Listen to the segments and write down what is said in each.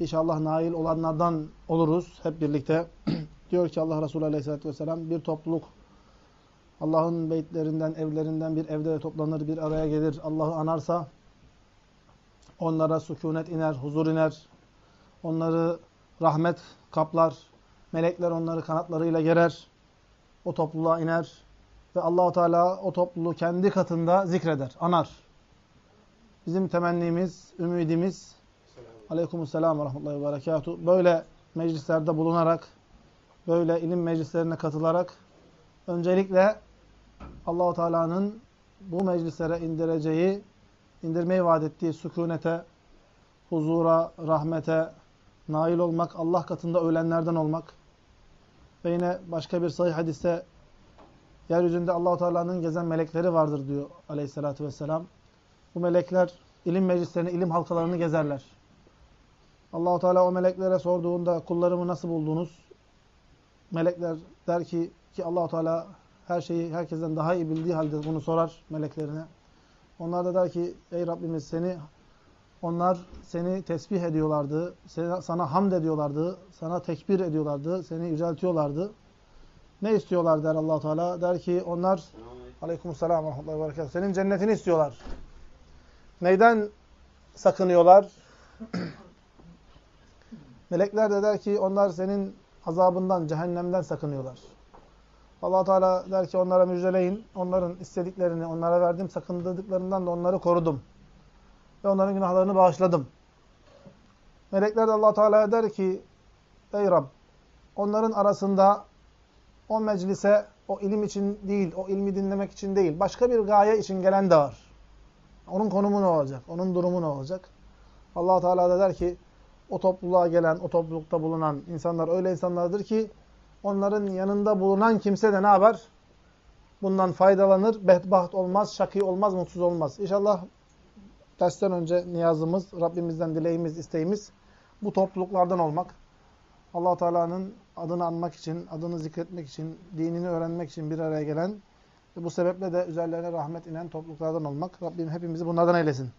İnşallah nail olanlardan oluruz hep birlikte. Diyor ki Allah Resulü Aleyhisselatü Vesselam bir topluluk Allah'ın beytlerinden, evlerinden bir evde toplanır, bir araya gelir. Allah'ı anarsa onlara sükunet iner, huzur iner. Onları rahmet kaplar. Melekler onları kanatlarıyla gerer. O topluluğa iner. Ve Allahu Teala o topluluğu kendi katında zikreder, anar. Bizim temennimiz, ümidimiz Aleykümselam ve rahmetullahi ve berekatuhu. Böyle meclislerde bulunarak, böyle ilim meclislerine katılarak öncelikle Allahu Teala'nın bu meclislere indireceği, indirmeyi vaat ettiği sükunete, huzura, rahmete nail olmak, Allah katında ölenlerden olmak. Ve yine başka bir sahih hadiste yeryüzünde Allahu Teala'nın gezen melekleri vardır diyor Aleyhisselatü vesselam. Bu melekler ilim meclislerini, ilim halkalarını gezerler. Allahu Teala o meleklere sorduğunda kullarımı nasıl buldunuz? Melekler der ki ki Allahu Teala her şeyi herkesten daha iyi bildiği halde bunu sorar meleklerine. Onlar da der ki ey Rabbimiz seni onlar seni tesbih ediyorlardı, sana hamd ediyorlardı, sana tekbir ediyorlardı, seni yüceltiyorlardı. Ne istiyorlar der Allahu Teala? Der ki onlar Aleykümselam ve rahmetullahi ve berekatuhu. Senin cennetini istiyorlar. Neyden sakınıyorlar? Melekler de der ki onlar senin azabından, cehennemden sakınıyorlar. allah Teala der ki onlara müjdeleyin. Onların istediklerini onlara verdim. Sakındırdıklarından da onları korudum. Ve onların günahlarını bağışladım. Melekler de allah Teala der ki Ey Rab onların arasında o meclise o ilim için değil, o ilmi dinlemek için değil, başka bir gaye için gelen de var. Onun konumu ne olacak? Onun durumu ne olacak? allah Teala da der ki o topluluğa gelen, o toplulukta bulunan insanlar öyle insanlardır ki onların yanında bulunan kimse de ne yapar? Bundan faydalanır, bedbaht olmaz, şakî olmaz, mutsuz olmaz. İnşallah dersten önce niyazımız, Rabbimizden dileğimiz, isteğimiz bu topluluklardan olmak. allah Teala'nın adını anmak için, adını zikretmek için, dinini öğrenmek için bir araya gelen ve bu sebeple de üzerlerine rahmet inen topluluklardan olmak. Rabbim hepimizi bunlardan eylesin.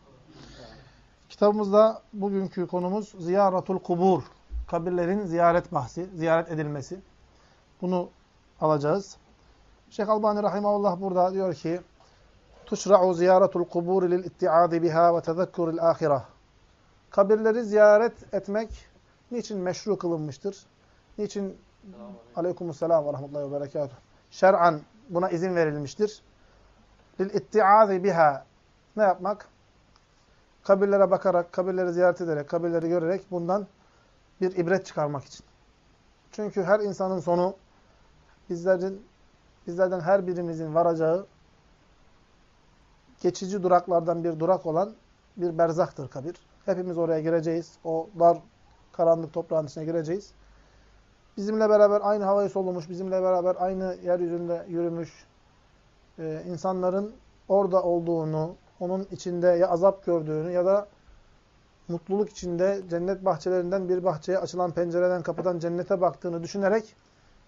Kitabımızda bugünkü konumuz ziyaratul kubur. Kabirlerin ziyaret bahsi, ziyaret edilmesi. Bunu alacağız. Şeyh Albani Rahimahullah burada diyor ki Tuşra'u ziyaratul kubur lil itti'adi biha ve tezekkuril ahireh. Kabirleri ziyaret etmek niçin meşru kılınmıştır? Niçin Aleykümselam ve rahmetullahi ve berekatuhu. Şer'an buna izin verilmiştir. Lil itti'adi biha. Ne yapmak? Kabirlere bakarak, kabirleri ziyaret ederek, kabirleri görerek bundan bir ibret çıkarmak için. Çünkü her insanın sonu bizlerin bizlerden her birimizin varacağı geçici duraklardan bir durak olan bir berzaktır kabir. Hepimiz oraya gireceğiz. O dar karanlık toprağın içine gireceğiz. Bizimle beraber aynı havayı solumuş, bizimle beraber aynı yeryüzünde yürümüş e, insanların orada olduğunu, onun içinde ya azap gördüğünü ya da mutluluk içinde cennet bahçelerinden bir bahçeye açılan pencereden kapıdan cennete baktığını düşünerek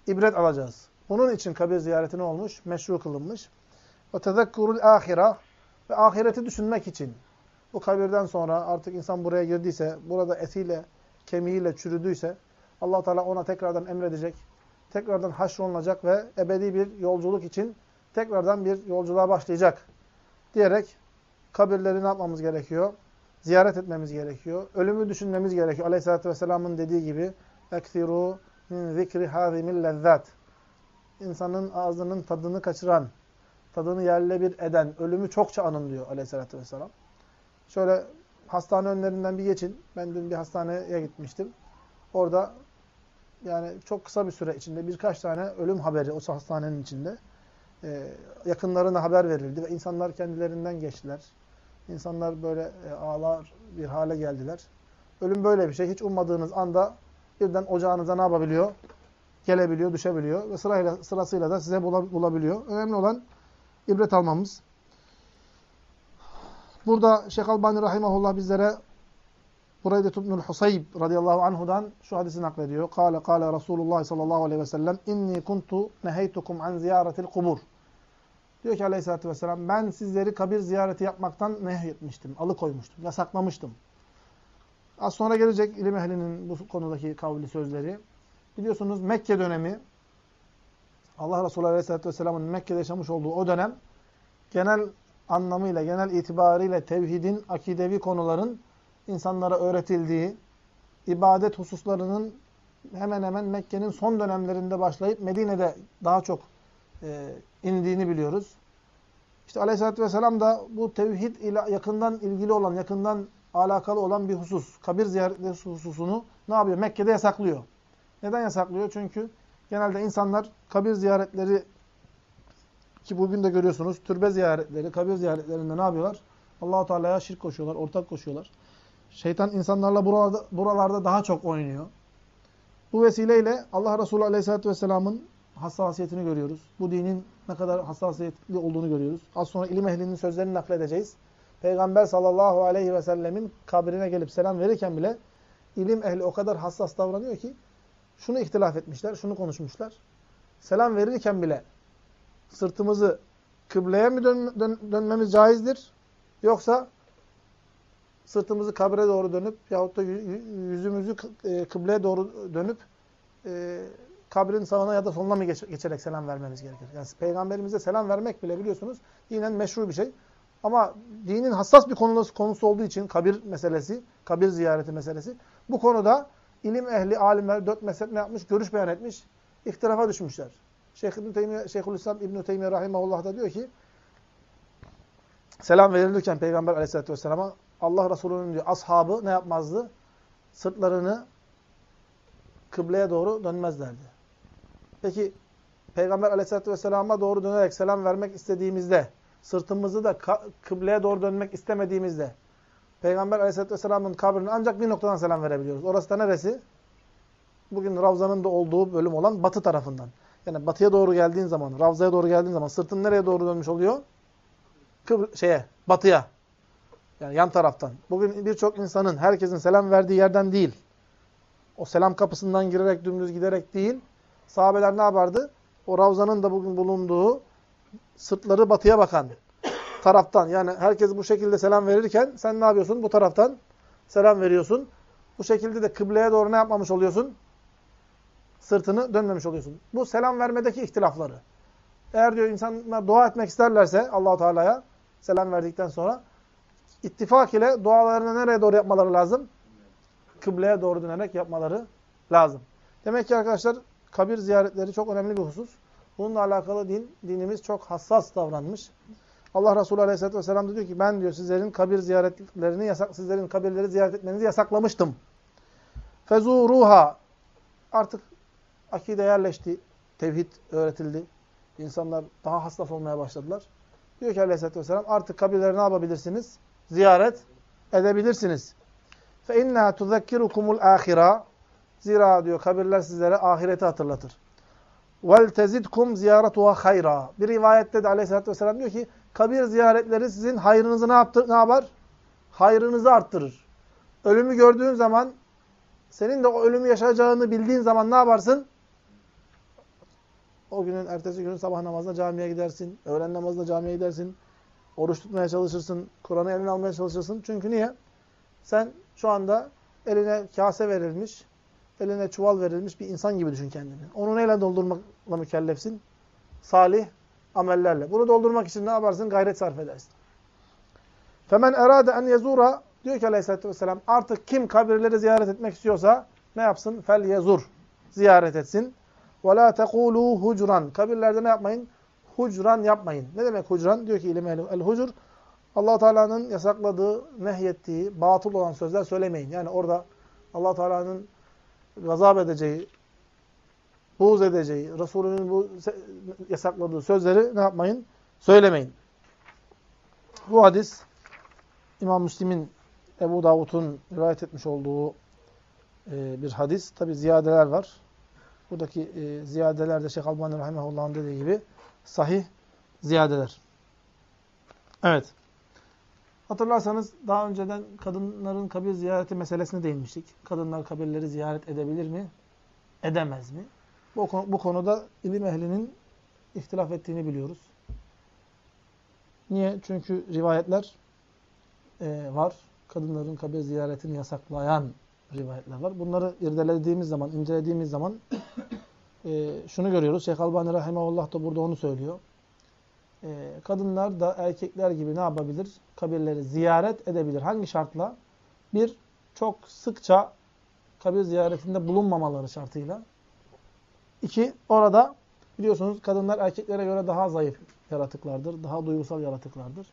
ibret alacağız. Bunun için kabir ziyareti ne olmuş? Meşru kılınmış. Ve tezekkurul ahira ve ahireti düşünmek için. Bu kabirden sonra artık insan buraya girdiyse, burada etiyle, kemiğiyle çürüdüyse allah Teala ona tekrardan emredecek, tekrardan haşrolunacak ve ebedi bir yolculuk için tekrardan bir yolculuğa başlayacak diyerek kabirleri ne yapmamız gerekiyor? Ziyaret etmemiz gerekiyor. Ölümü düşünmemiz gerekiyor. Aleyhisselatü Vesselam'ın dediği gibi اَكْثِرُوا min zikri هَذِمِ lezzat. İnsanın ağzının tadını kaçıran, tadını yerle bir eden, ölümü çokça anın diyor Aleyhisselatü Vesselam. Şöyle hastane önlerinden bir geçin. Ben dün bir hastaneye gitmiştim. Orada yani çok kısa bir süre içinde birkaç tane ölüm haberi o hastanenin içinde e, yakınlarına haber verildi ve insanlar kendilerinden geçtiler. İnsanlar böyle e, ağlar bir hale geldiler. Ölüm böyle bir şey. Hiç ummadığınız anda birden ocağınıza ne yapabiliyor? Gelebiliyor, düşebiliyor ve sırayla, sırasıyla da size bulabiliyor. Önemli olan ibret almamız. Burada Şeyh Albani Rahimahullah bizlere Burayda Tubnul Husayb radıyallahu anhudan şu hadisi naklediyor. Kale kale Resulullah sallallahu aleyhi ve sellem inni kuntu neheytukum an ziyaretil kubur. Diyor ki aleyhissalatü vesselam ben sizleri kabir ziyareti yapmaktan nehyetmiştim, alıkoymuştum, yasaklamıştım. Az sonra gelecek ilim ehlinin bu konudaki kavli sözleri. Biliyorsunuz Mekke dönemi Allah Resulü Aleyhisselatü Vesselam'ın Mekke'de yaşamış olduğu o dönem genel anlamıyla, genel itibariyle tevhidin, akidevi konuların insanlara öğretildiği, ibadet hususlarının hemen hemen Mekke'nin son dönemlerinde başlayıp Medine'de daha çok e, indiğini biliyoruz. İşte Aleyhisselatü Vesselam da bu tevhid ile yakından ilgili olan, yakından alakalı olan bir husus, kabir ziyaretleri hususunu ne yapıyor? Mekke'de yasaklıyor. Neden yasaklıyor? Çünkü genelde insanlar kabir ziyaretleri ki bugün de görüyorsunuz türbe ziyaretleri, kabir ziyaretlerinde ne yapıyorlar? Allahu Teala'ya şirk koşuyorlar, ortak koşuyorlar. Şeytan insanlarla buralarda, buralarda daha çok oynuyor. Bu vesileyle Allah Resulü Aleyhisselatü Vesselam'ın hassasiyetini görüyoruz. Bu dinin ne kadar hassasiyetli olduğunu görüyoruz. Az sonra ilim ehlinin sözlerini nakledeceğiz. Peygamber sallallahu aleyhi ve sellemin kabrine gelip selam verirken bile ilim ehli o kadar hassas davranıyor ki şunu ihtilaf etmişler, şunu konuşmuşlar. Selam verirken bile sırtımızı kıbleye mi dön, dön, dönmemiz caizdir? Yoksa sırtımızı kabre doğru dönüp yahut da yüzümüzü e, kıbleye doğru dönüp e, kabrin sağına ya da soluna mı geç, geçerek selam vermemiz gerekir? Yani peygamberimize selam vermek bile biliyorsunuz dinen meşru bir şey. Ama dinin hassas bir konusu, konusu olduğu için kabir meselesi, kabir ziyareti meselesi bu konuda ilim ehli, alimler dört mezhep ne yapmış? Görüş beyan etmiş. İhtilafa düşmüşler. Şeyh İbn Teymiye, Şeyhülislam İbn Teymiye rahimehullah da diyor ki selam verilirken Peygamber Aleyhisselatü vesselam'a Allah Resulü'nün diyor ashabı ne yapmazdı? Sırtlarını kıbleye doğru dönmezlerdi. Peki Peygamber Aleyhisselatü vesselam'a doğru dönerek selam vermek istediğimizde sırtımızı da kıbleye doğru dönmek istemediğimizde Peygamber Aleyhisselatü vesselamın kabrine ancak bir noktadan selam verebiliyoruz. Orası da neresi? Bugün Ravza'nın da olduğu bölüm olan batı tarafından. Yani batıya doğru geldiğin zaman, Ravza'ya doğru geldiğin zaman sırtın nereye doğru dönmüş oluyor? Kıbr şeye, batıya. Yani yan taraftan. Bugün birçok insanın, herkesin selam verdiği yerden değil. O selam kapısından girerek, dümdüz giderek değil. Sahabeler ne yapardı? O Ravza'nın da bugün bulunduğu sırtları batıya bakan taraftan. Yani herkes bu şekilde selam verirken sen ne yapıyorsun? Bu taraftan selam veriyorsun. Bu şekilde de kıbleye doğru ne yapmamış oluyorsun? Sırtını dönmemiş oluyorsun. Bu selam vermedeki ihtilafları. Eğer diyor insanlar dua etmek isterlerse Allahu Teala'ya selam verdikten sonra ittifak ile dualarını nereye doğru yapmaları lazım? Kıbleye doğru dönerek yapmaları lazım. Demek ki arkadaşlar kabir ziyaretleri çok önemli bir husus. Bununla alakalı din, dinimiz çok hassas davranmış. Allah Resulü Aleyhisselatü Vesselam diyor ki ben diyor sizlerin kabir ziyaretlerini yasak, sizlerin kabirleri ziyaret etmenizi yasaklamıştım. Fezuruha artık akide yerleşti, tevhid öğretildi. İnsanlar daha hassas olmaya başladılar. Diyor ki Aleyhisselatü Vesselam artık kabirleri ne yapabilirsiniz? Ziyaret edebilirsiniz. Fe inna tuzekkirukumul ahira Zira diyor kabirler sizlere ahireti hatırlatır. Tezidkum ziyaretuha hayra. Bir rivayette de Aleyhisselatü Vesselam diyor ki kabir ziyaretleri sizin hayrınızı ne yaptır ne yapar? Hayrınızı arttırır. Ölümü gördüğün zaman senin de o ölümü yaşayacağını bildiğin zaman ne yaparsın? O günün ertesi günün sabah namazına camiye gidersin. Öğlen namazına camiye gidersin. Oruç tutmaya çalışırsın. Kur'an'ı eline almaya çalışırsın. Çünkü niye? Sen şu anda eline kase verilmiş, eline çuval verilmiş bir insan gibi düşün kendini. Onu neyle doldurmakla mükellefsin? Salih amellerle. Bunu doldurmak için ne yaparsın? Gayret sarf edersin. Femen erade en yezura diyor ki aleyhissalatü vesselam artık kim kabirleri ziyaret etmek istiyorsa ne yapsın? Fel yezur. Ziyaret etsin. Ve la tekulu hucran. Kabirlerde ne yapmayın? Hucran yapmayın. Ne demek hucran? Diyor ki ilim. El hucur allah Teala'nın yasakladığı, nehyettiği, batıl olan sözler söylemeyin. Yani orada allah Teala'nın gazap edeceği, buğz edeceği, Resulünün bu yasakladığı sözleri ne yapmayın? Söylemeyin. Bu hadis İmam Müslim'in Ebu Davud'un rivayet etmiş olduğu e, bir hadis. Tabi ziyadeler var. Buradaki e, ziyadeler de Şeyh Albani Rahimahullah'ın dediği gibi sahih ziyadeler. Evet. Hatırlarsanız daha önceden kadınların kabir ziyareti meselesine değinmiştik. Kadınlar kabirleri ziyaret edebilir mi? Edemez mi? Bu, bu konuda ilim ehlinin ihtilaf ettiğini biliyoruz. Niye? Çünkü rivayetler e, var. kadınların kabir ziyaretini yasaklayan rivayetler var. Bunları irdelediğimiz zaman, incelediğimiz zaman e, şunu görüyoruz. Şeyh Albani Rahimahullah da burada onu söylüyor. E, kadınlar da erkekler gibi ne yapabilir? Kabirleri ziyaret edebilir. Hangi şartla? Bir, çok sıkça kabir ziyaretinde bulunmamaları şartıyla. İki, orada biliyorsunuz kadınlar erkeklere göre daha zayıf yaratıklardır. Daha duygusal yaratıklardır.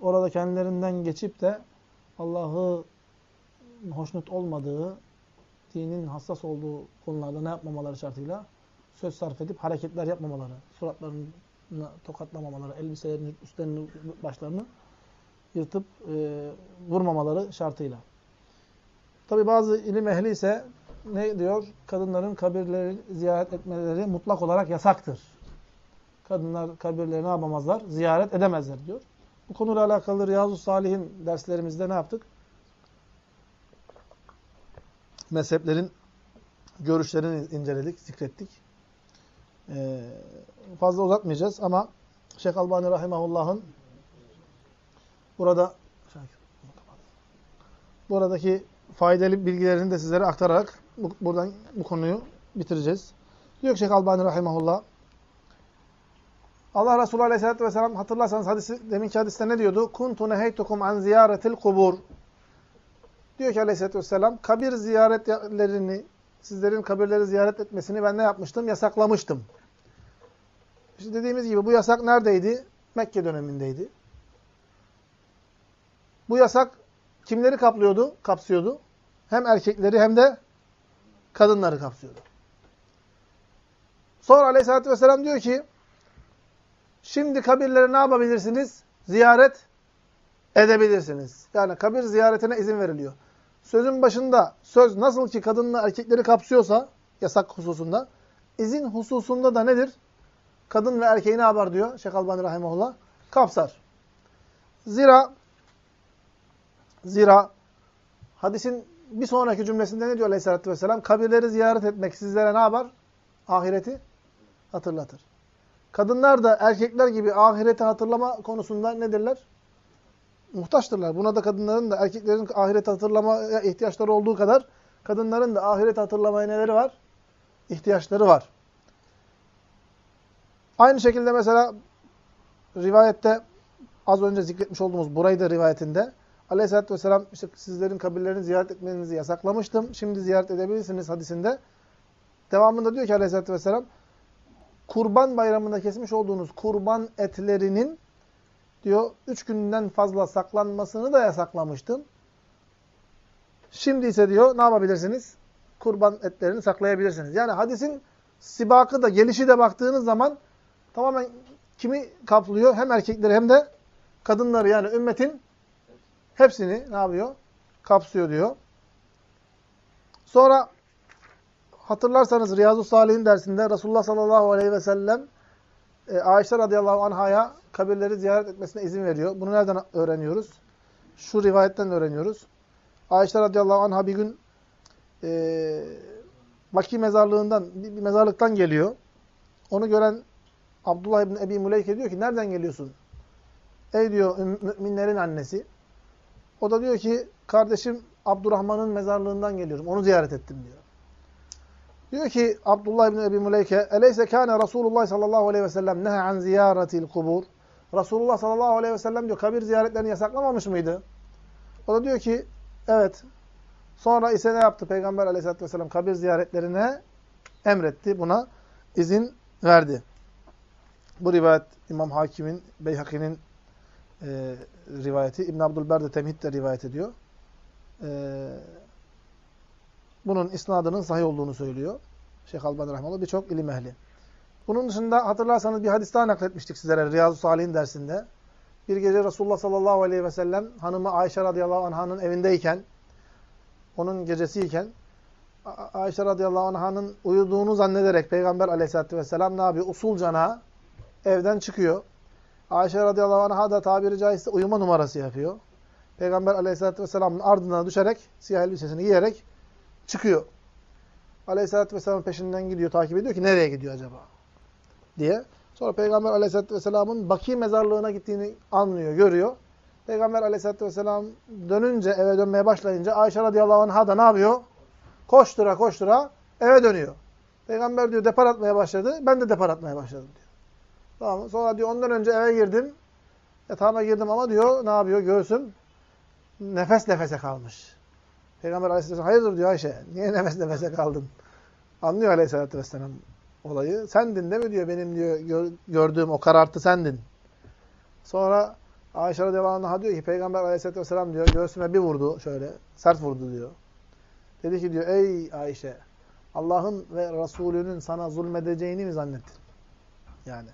Orada kendilerinden geçip de Allah'ı hoşnut olmadığı, dinin hassas olduğu konularda ne yapmamaları şartıyla söz sarf edip hareketler yapmamaları, suratlarını tokatlamamaları, elbiselerini, üstlerini, başlarını yırtıp e, vurmamaları şartıyla. Tabi bazı ilim ehli ise ne diyor? Kadınların kabirleri ziyaret etmeleri mutlak olarak yasaktır. Kadınlar kabirleri ne yapamazlar? Ziyaret edemezler diyor. Bu konuyla alakalı Riyazu Salih'in derslerimizde ne yaptık? Mezheplerin görüşlerini inceledik, zikrettik. Ee, fazla uzatmayacağız ama Şeyh Albani Rahimahullah'ın burada buradaki faydalı bilgilerini de sizlere aktararak bu, buradan bu konuyu bitireceğiz. Diyor Şeyh Albani Rahimahullah Allah Resulü Aleyhisselatü Vesselam hatırlarsanız hadisi, deminki hadiste ne diyordu? Kuntu neheytukum an ziyaretil kubur. Diyor ki Aleyhisselatü Vesselam kabir ziyaretlerini, sizlerin kabirleri ziyaret etmesini ben ne yapmıştım? Yasaklamıştım. İşte dediğimiz gibi bu yasak neredeydi? Mekke dönemindeydi. Bu yasak kimleri kaplıyordu? Kapsıyordu. Hem erkekleri hem de kadınları kapsıyordu. Sonra Aleyhisselatü Vesselam diyor ki Şimdi kabirleri ne yapabilirsiniz? Ziyaret edebilirsiniz. Yani kabir ziyaretine izin veriliyor. Sözün başında söz nasıl ki kadınla erkekleri kapsıyorsa yasak hususunda, izin hususunda da nedir? Kadın ve erkeği ne yapar diyor Şeyh Albani Rahimahullah? Kapsar. Zira zira hadisin bir sonraki cümlesinde ne diyor Aleyhisselatü Vesselam? Kabirleri ziyaret etmek sizlere ne yapar? Ahireti hatırlatır. Kadınlar da erkekler gibi ahireti hatırlama konusunda nedirler? Muhtaçtırlar. Buna da kadınların da erkeklerin ahireti hatırlamaya ihtiyaçları olduğu kadar kadınların da ahireti hatırlamaya neleri var? İhtiyaçları var. Aynı şekilde mesela rivayette az önce zikretmiş olduğumuz Burayda rivayetinde Aleyhisselatü Vesselam işte sizlerin kabirlerini ziyaret etmenizi yasaklamıştım. Şimdi ziyaret edebilirsiniz hadisinde. Devamında diyor ki Aleyhisselatü Vesselam kurban bayramında kesmiş olduğunuz kurban etlerinin diyor üç günden fazla saklanmasını da yasaklamıştım. Şimdi ise diyor ne yapabilirsiniz? Kurban etlerini saklayabilirsiniz. Yani hadisin sibakı da gelişi de baktığınız zaman tamamen kimi kaplıyor? Hem erkekleri hem de kadınları yani ümmetin hepsini ne yapıyor? Kapsıyor diyor. Sonra Hatırlarsanız Riyazu Salih'in dersinde Resulullah sallallahu aleyhi ve sellem e, Ayşe radıyallahu anhaya kabirleri ziyaret etmesine izin veriyor. Bunu nereden öğreniyoruz? Şu rivayetten öğreniyoruz. Ayşe radıyallahu anha bir gün e, Baki mezarlığından, bir, bir mezarlıktan geliyor. Onu gören Abdullah ibn Ebi Muleyke diyor ki nereden geliyorsun? Ey diyor müminlerin annesi. O da diyor ki kardeşim Abdurrahman'ın mezarlığından geliyorum. Onu ziyaret ettim diyor. Diyor ki Abdullah İbni Ebi Muleyke, Eleyse kâne Resulullah sallallahu aleyhi ve sellem nehe an ziyaretil kubur. Resulullah sallallahu aleyhi ve sellem diyor kabir ziyaretlerini yasaklamamış mıydı? O da diyor ki evet. Sonra ise ne yaptı? Peygamber aleyhissalatü vesselam kabir ziyaretlerine emretti. Buna izin verdi. Bu rivayet İmam Hakim'in, Beyhaki'nin e, rivayeti. İbn Abdülber de Temhid de rivayet ediyor. E, bunun isnadının sahih olduğunu söylüyor. Şeyh Albani Rahmanlı birçok ilim ehli. Bunun dışında hatırlarsanız bir hadis daha nakletmiştik sizlere Riyazu Salih'in dersinde. Bir gece Resulullah sallallahu aleyhi ve sellem hanımı Ayşe radıyallahu anh'ın evindeyken, onun gecesiyken, Ayşe radıyallahu anh'ın uyuduğunu zannederek Peygamber aleyhissalatü vesselam ne yapıyor? Usulcana evden çıkıyor. Ayşe radıyallahu anh'a da tabiri caizse uyuma numarası yapıyor. Peygamber aleyhissalatü vesselamın ardına düşerek, siyah elbisesini giyerek çıkıyor. Aleyhisselatü Vesselam'ın peşinden gidiyor, takip ediyor ki nereye gidiyor acaba? diye. Sonra Peygamber Aleyhisselatü Vesselam'ın Baki mezarlığına gittiğini anlıyor, görüyor. Peygamber aleyhissalatü vesselam dönünce, eve dönmeye başlayınca Ayşe radıyallahu anh'a da ne yapıyor? Koştura koştura eve dönüyor. Peygamber diyor depar atmaya başladı. Ben de depar atmaya başladım diyor. Tamam? Sonra diyor ondan önce eve girdim. Yatağıma girdim ama diyor ne yapıyor? Göğsüm nefes nefese kalmış. Peygamber aleyhisselam hayırdır diyor Ayşe. Niye nefes nefese kaldın? Anlıyor aleyhissalatü vesselam olayı. Sendin değil mi diyor benim diyor gör, gördüğüm o karartı sendin. Sonra Ayşe radıyallahu anh'a diyor ki Peygamber aleyhissalatü vesselam diyor göğsüme bir vurdu şöyle sert vurdu diyor. Dedi ki diyor ey Ayşe Allah'ın ve Resulünün sana zulmedeceğini mi zannettin? Yani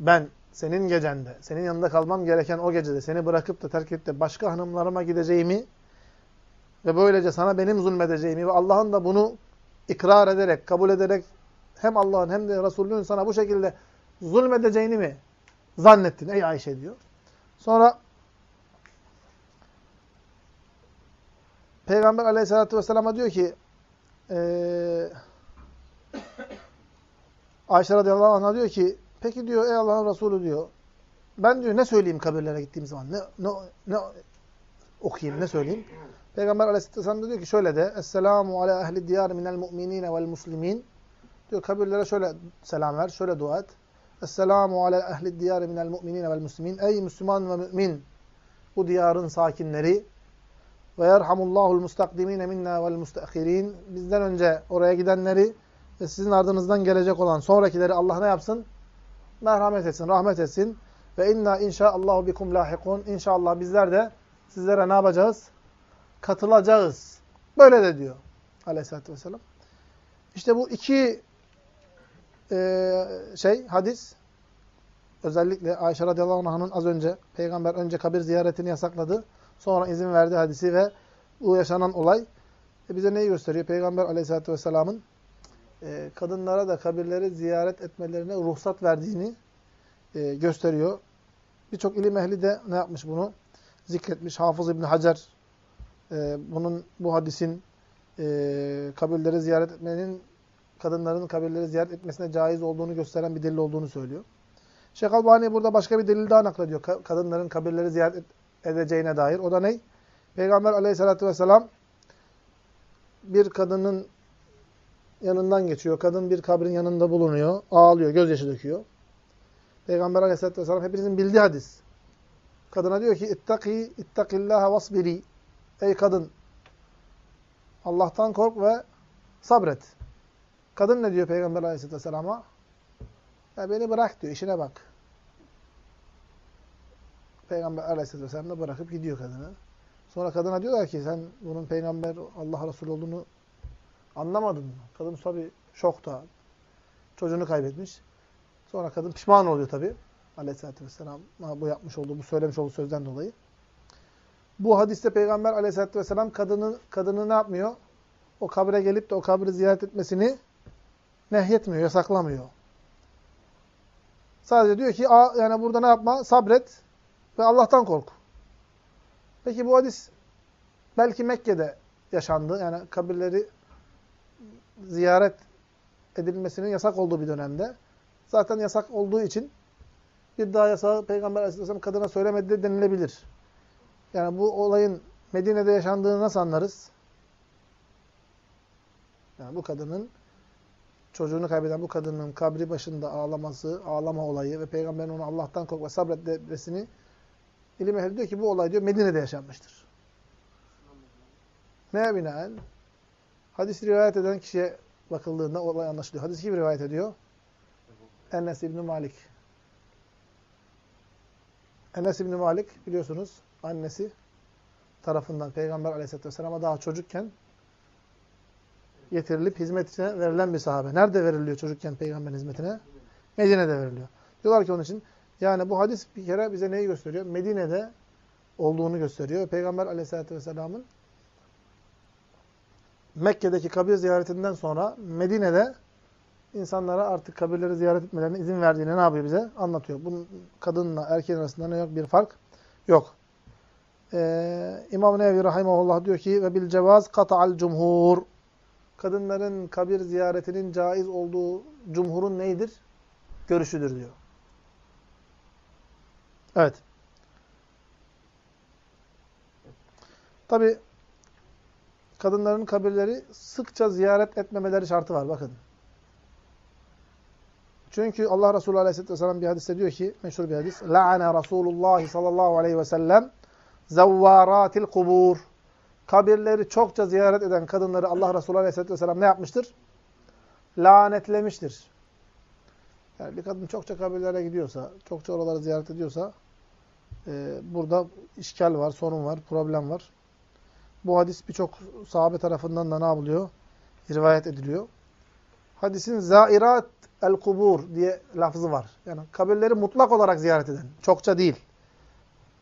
ben senin gecende, senin yanında kalmam gereken o gecede seni bırakıp da terk edip de başka hanımlarıma gideceğimi ve böylece sana benim zulmedeceğimi ve Allah'ın da bunu ikrar ederek, kabul ederek hem Allah'ın hem de Resulünün sana bu şekilde zulmedeceğini mi zannettin ey Ayşe diyor. Sonra Peygamber aleyhissalatü vesselam'a diyor ki ee, Ayşe radıyallahu anh'a diyor ki peki diyor ey Allah'ın Resulü diyor. Ben diyor ne söyleyeyim kabirlere gittiğim zaman? Ne, ne, ne okuyayım ne söyleyeyim? Peygamber aleyhisselam da diyor ki şöyle de Esselamu ala ehli diyar minel mu'minine vel muslimin. Diyor kabirlere şöyle selam ver şöyle dua et. Esselamu ala ehli diyar minel mu'minine vel muslimin. Ey Müslüman ve mümin bu diyarın sakinleri ve yerhamullahul mustakdimine minna vel mustahirin. Bizden önce oraya gidenleri ve sizin ardınızdan gelecek olan sonrakileri Allah ne yapsın? Merhamet etsin, rahmet etsin. Ve inna inşaallahu bikum lahikun. İnşallah bizler de sizlere ne yapacağız? Katılacağız. Böyle de diyor aleyhissalatü vesselam. İşte bu iki e, şey, hadis özellikle Ayşe radıyallahu anh'ın az önce peygamber önce kabir ziyaretini yasakladı. Sonra izin verdi hadisi ve bu yaşanan olay e bize neyi gösteriyor? Peygamber aleyhissalatü vesselamın e, kadınlara da kabirleri ziyaret etmelerine ruhsat verdiğini e, gösteriyor. Birçok ilim ehli de ne yapmış bunu? Zikretmiş. Hafız İbni Hacer e, bunun bu hadisin e, kabirleri ziyaret etmenin kadınların kabirleri ziyaret etmesine caiz olduğunu gösteren bir delil olduğunu söylüyor. Şeyh Albani burada başka bir delil daha naklediyor. Kadınların kabirleri ziyaret edeceğine dair. O da ne? Peygamber aleyhissalatü vesselam bir kadının yanından geçiyor. Kadın bir kabrin yanında bulunuyor. Ağlıyor, gözyaşı döküyor. Peygamber aleyhissalatü vesselam hepinizin bildiği hadis. Kadına diyor ki ittaki ittakillaha vasbiri. Ey kadın Allah'tan kork ve sabret. Kadın ne diyor Peygamber aleyhissalatü vesselama? Ya beni bırak diyor, işine bak. Peygamber aleyhisselatü vesselam da bırakıp gidiyor kadını. Sonra kadına diyorlar ki sen bunun peygamber Allah Resulü olduğunu anlamadın mı? Kadın tabi şokta. Çocuğunu kaybetmiş. Sonra kadın pişman oluyor tabi. Aleyhisselatü vesselam bu yapmış olduğu, bu söylemiş olduğu sözden dolayı. Bu hadiste Peygamber aleyhisselatü vesselam kadını, kadını ne yapmıyor? O kabre gelip de o kabri ziyaret etmesini nehyetmiyor, yasaklamıyor. Sadece diyor ki yani burada ne yapma? Sabret ve Allah'tan kork. Peki bu hadis belki Mekke'de yaşandı. Yani kabirleri ziyaret edilmesinin yasak olduğu bir dönemde. Zaten yasak olduğu için bir daha yasağı Peygamber Aleyhisselam kadına söylemedi de denilebilir. Yani bu olayın Medine'de yaşandığını nasıl anlarız? Yani bu kadının çocuğunu kaybeden bu kadının kabri başında ağlaması, ağlama olayı ve Peygamberin onu Allah'tan kork ve sabret demesini İlim ehli diyor ki bu olay diyor Medine'de yaşanmıştır. Neye binaen? Hadis rivayet eden kişiye bakıldığında olay anlaşılıyor. Hadis kim rivayet ediyor? Enes İbni Malik. Enes İbni Malik biliyorsunuz annesi tarafından Peygamber Aleyhisselatü vesselam'a daha çocukken getirilip hizmetine verilen bir sahabe. Nerede veriliyor çocukken peygamberin hizmetine? Medine'de veriliyor. Diyorlar ki onun için yani bu hadis bir kere bize neyi gösteriyor? Medine'de olduğunu gösteriyor. Peygamber aleyhissalatü vesselamın Mekke'deki kabir ziyaretinden sonra Medine'de insanlara artık kabirleri ziyaret etmelerine izin verdiğini ne yapıyor bize? Anlatıyor. Bunun kadınla erkeğin arasında ne yok? Bir fark yok. Ee, İmam Nevi Rahimahullah diyor ki ve bil cevaz kata'al cumhur. Kadınların kabir ziyaretinin caiz olduğu cumhurun neyidir? Görüşüdür diyor. Evet. Tabi kadınların kabirleri sıkça ziyaret etmemeleri şartı var. Bakın. Çünkü Allah Resulü Aleyhisselatü Vesselam bir hadiste diyor ki, meşhur bir hadis. La'ane Resulullah sallallahu aleyhi ve sellem zavvaratil kubur. Kabirleri çokça ziyaret eden kadınları Allah Resulü Aleyhisselatü Vesselam ne yapmıştır? Lanetlemiştir. Yani bir kadın çokça kabirlere gidiyorsa, çokça oraları ziyaret ediyorsa, e, burada işgal var, sorun var, problem var. Bu hadis birçok sahabe tarafından da ne yapılıyor? Rivayet ediliyor. Hadisin zairat el kubur diye lafzı var. Yani kabirleri mutlak olarak ziyaret eden. Çokça değil.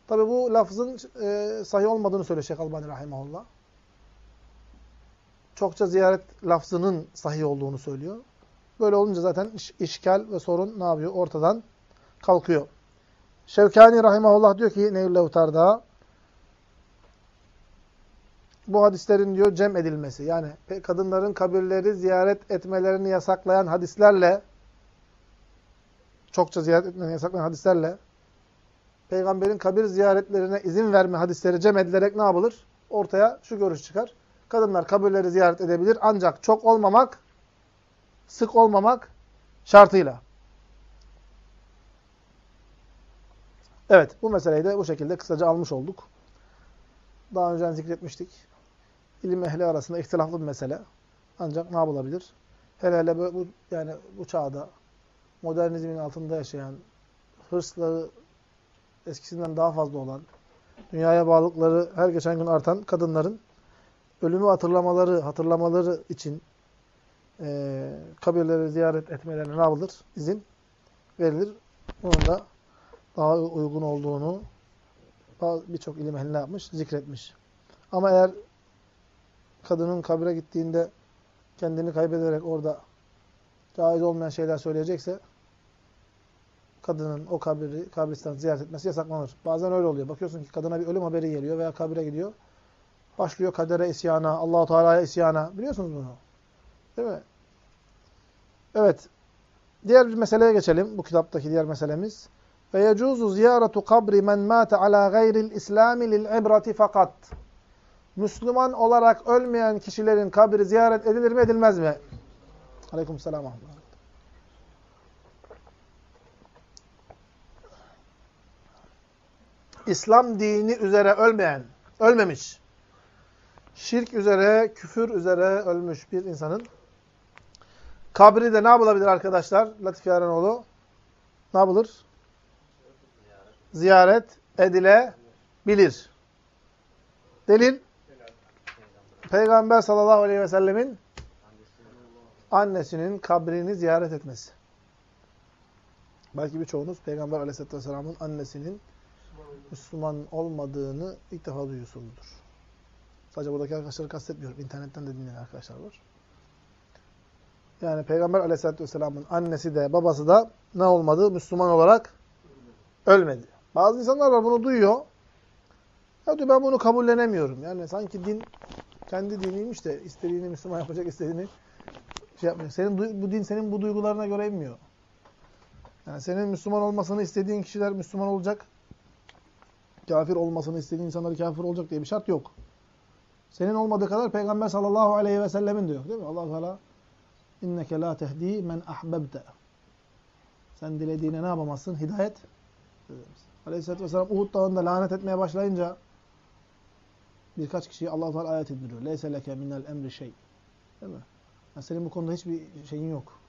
Tabi bu lafzın e, sahih olmadığını söylüyor Şeyh Albani Rahimahullah. Çokça ziyaret lafzının sahih olduğunu söylüyor. Böyle olunca zaten iş, işgal ve sorun ne yapıyor? Ortadan kalkıyor. Şevkani Rahimahullah diyor ki Neylül Utar'da bu hadislerin diyor cem edilmesi. Yani kadınların kabirleri ziyaret etmelerini yasaklayan hadislerle çokça ziyaret etmelerini yasaklayan hadislerle peygamberin kabir ziyaretlerine izin verme hadisleri cem edilerek ne yapılır? Ortaya şu görüş çıkar. Kadınlar kabirleri ziyaret edebilir ancak çok olmamak, sık olmamak şartıyla. Evet, bu meseleyi de bu şekilde kısaca almış olduk. Daha önce zikretmiştik. İlim ehli arasında ihtilaflı bir mesele. Ancak ne yapılabilir? Hele hele bu, yani bu çağda modernizmin altında yaşayan, hırsları eskisinden daha fazla olan, dünyaya bağlılıkları her geçen gün artan kadınların ölümü hatırlamaları, hatırlamaları için e, kabirleri ziyaret etmelerine ne yapılır? İzin verilir. Bunun da daha uygun olduğunu birçok ilim ehli yapmış? Zikretmiş. Ama eğer kadının kabre gittiğinde kendini kaybederek orada caiz olmayan şeyler söyleyecekse kadının o kabri, kabristanı ziyaret etmesi yasaklanır. Bazen öyle oluyor. Bakıyorsun ki kadına bir ölüm haberi geliyor veya kabre gidiyor. Başlıyor kadere isyana, Allahu Teala'ya isyana. Biliyorsunuz bunu. Değil mi? Evet. Diğer bir meseleye geçelim. Bu kitaptaki diğer meselemiz. Ve yecuzu ziyaretu kabri men mâte alâ gayril islâmi lil ibrati fakat. Müslüman olarak ölmeyen kişilerin kabri ziyaret edilir mi edilmez mi? Aleyküm selam. İslam dini üzere ölmeyen, ölmemiş, şirk üzere, küfür üzere ölmüş bir insanın kabri de ne yapılabilir arkadaşlar? Latif Yaranoğlu. Ne yapılır? Ziyaret edilebilir. Delil? Peygamber sallallahu aleyhi ve sellemin annesinin kabrini ziyaret etmesi. Belki birçoğunuz Peygamber aleyhisselatü vesselamın annesinin Müslüman olmadığını ilk defa duyuyorsunuzdur. Sadece buradaki arkadaşları kastetmiyorum. İnternetten de dinleyen arkadaşlar var. Yani Peygamber aleyhisselatü vesselamın annesi de babası da ne olmadı? Müslüman olarak ölmedi. Bazı insanlar var bunu duyuyor. Ya diyor ben bunu kabullenemiyorum. Yani sanki din kendi diniymiş de istediğini Müslüman yapacak, istediğini şey yapmıyor. Senin bu din senin bu duygularına göre inmiyor. Yani senin Müslüman olmasını istediğin kişiler Müslüman olacak. Kafir olmasını istediğin insanlar kafir olacak diye bir şart yok. Senin olmadığı kadar Peygamber sallallahu aleyhi ve sellemin de yok değil mi? Allah Teala inneke la tehdi men ahbebte. Sen dilediğine ne yapamazsın? Hidayet. Aleyhisselatü vesselam Uhud dağında lanet etmeye başlayınca birkaç kişiye Allah Teala ayet indiriyor. Leyse leke minel emri şey. Değil mi? Yani senin bu konuda hiçbir şeyin yok.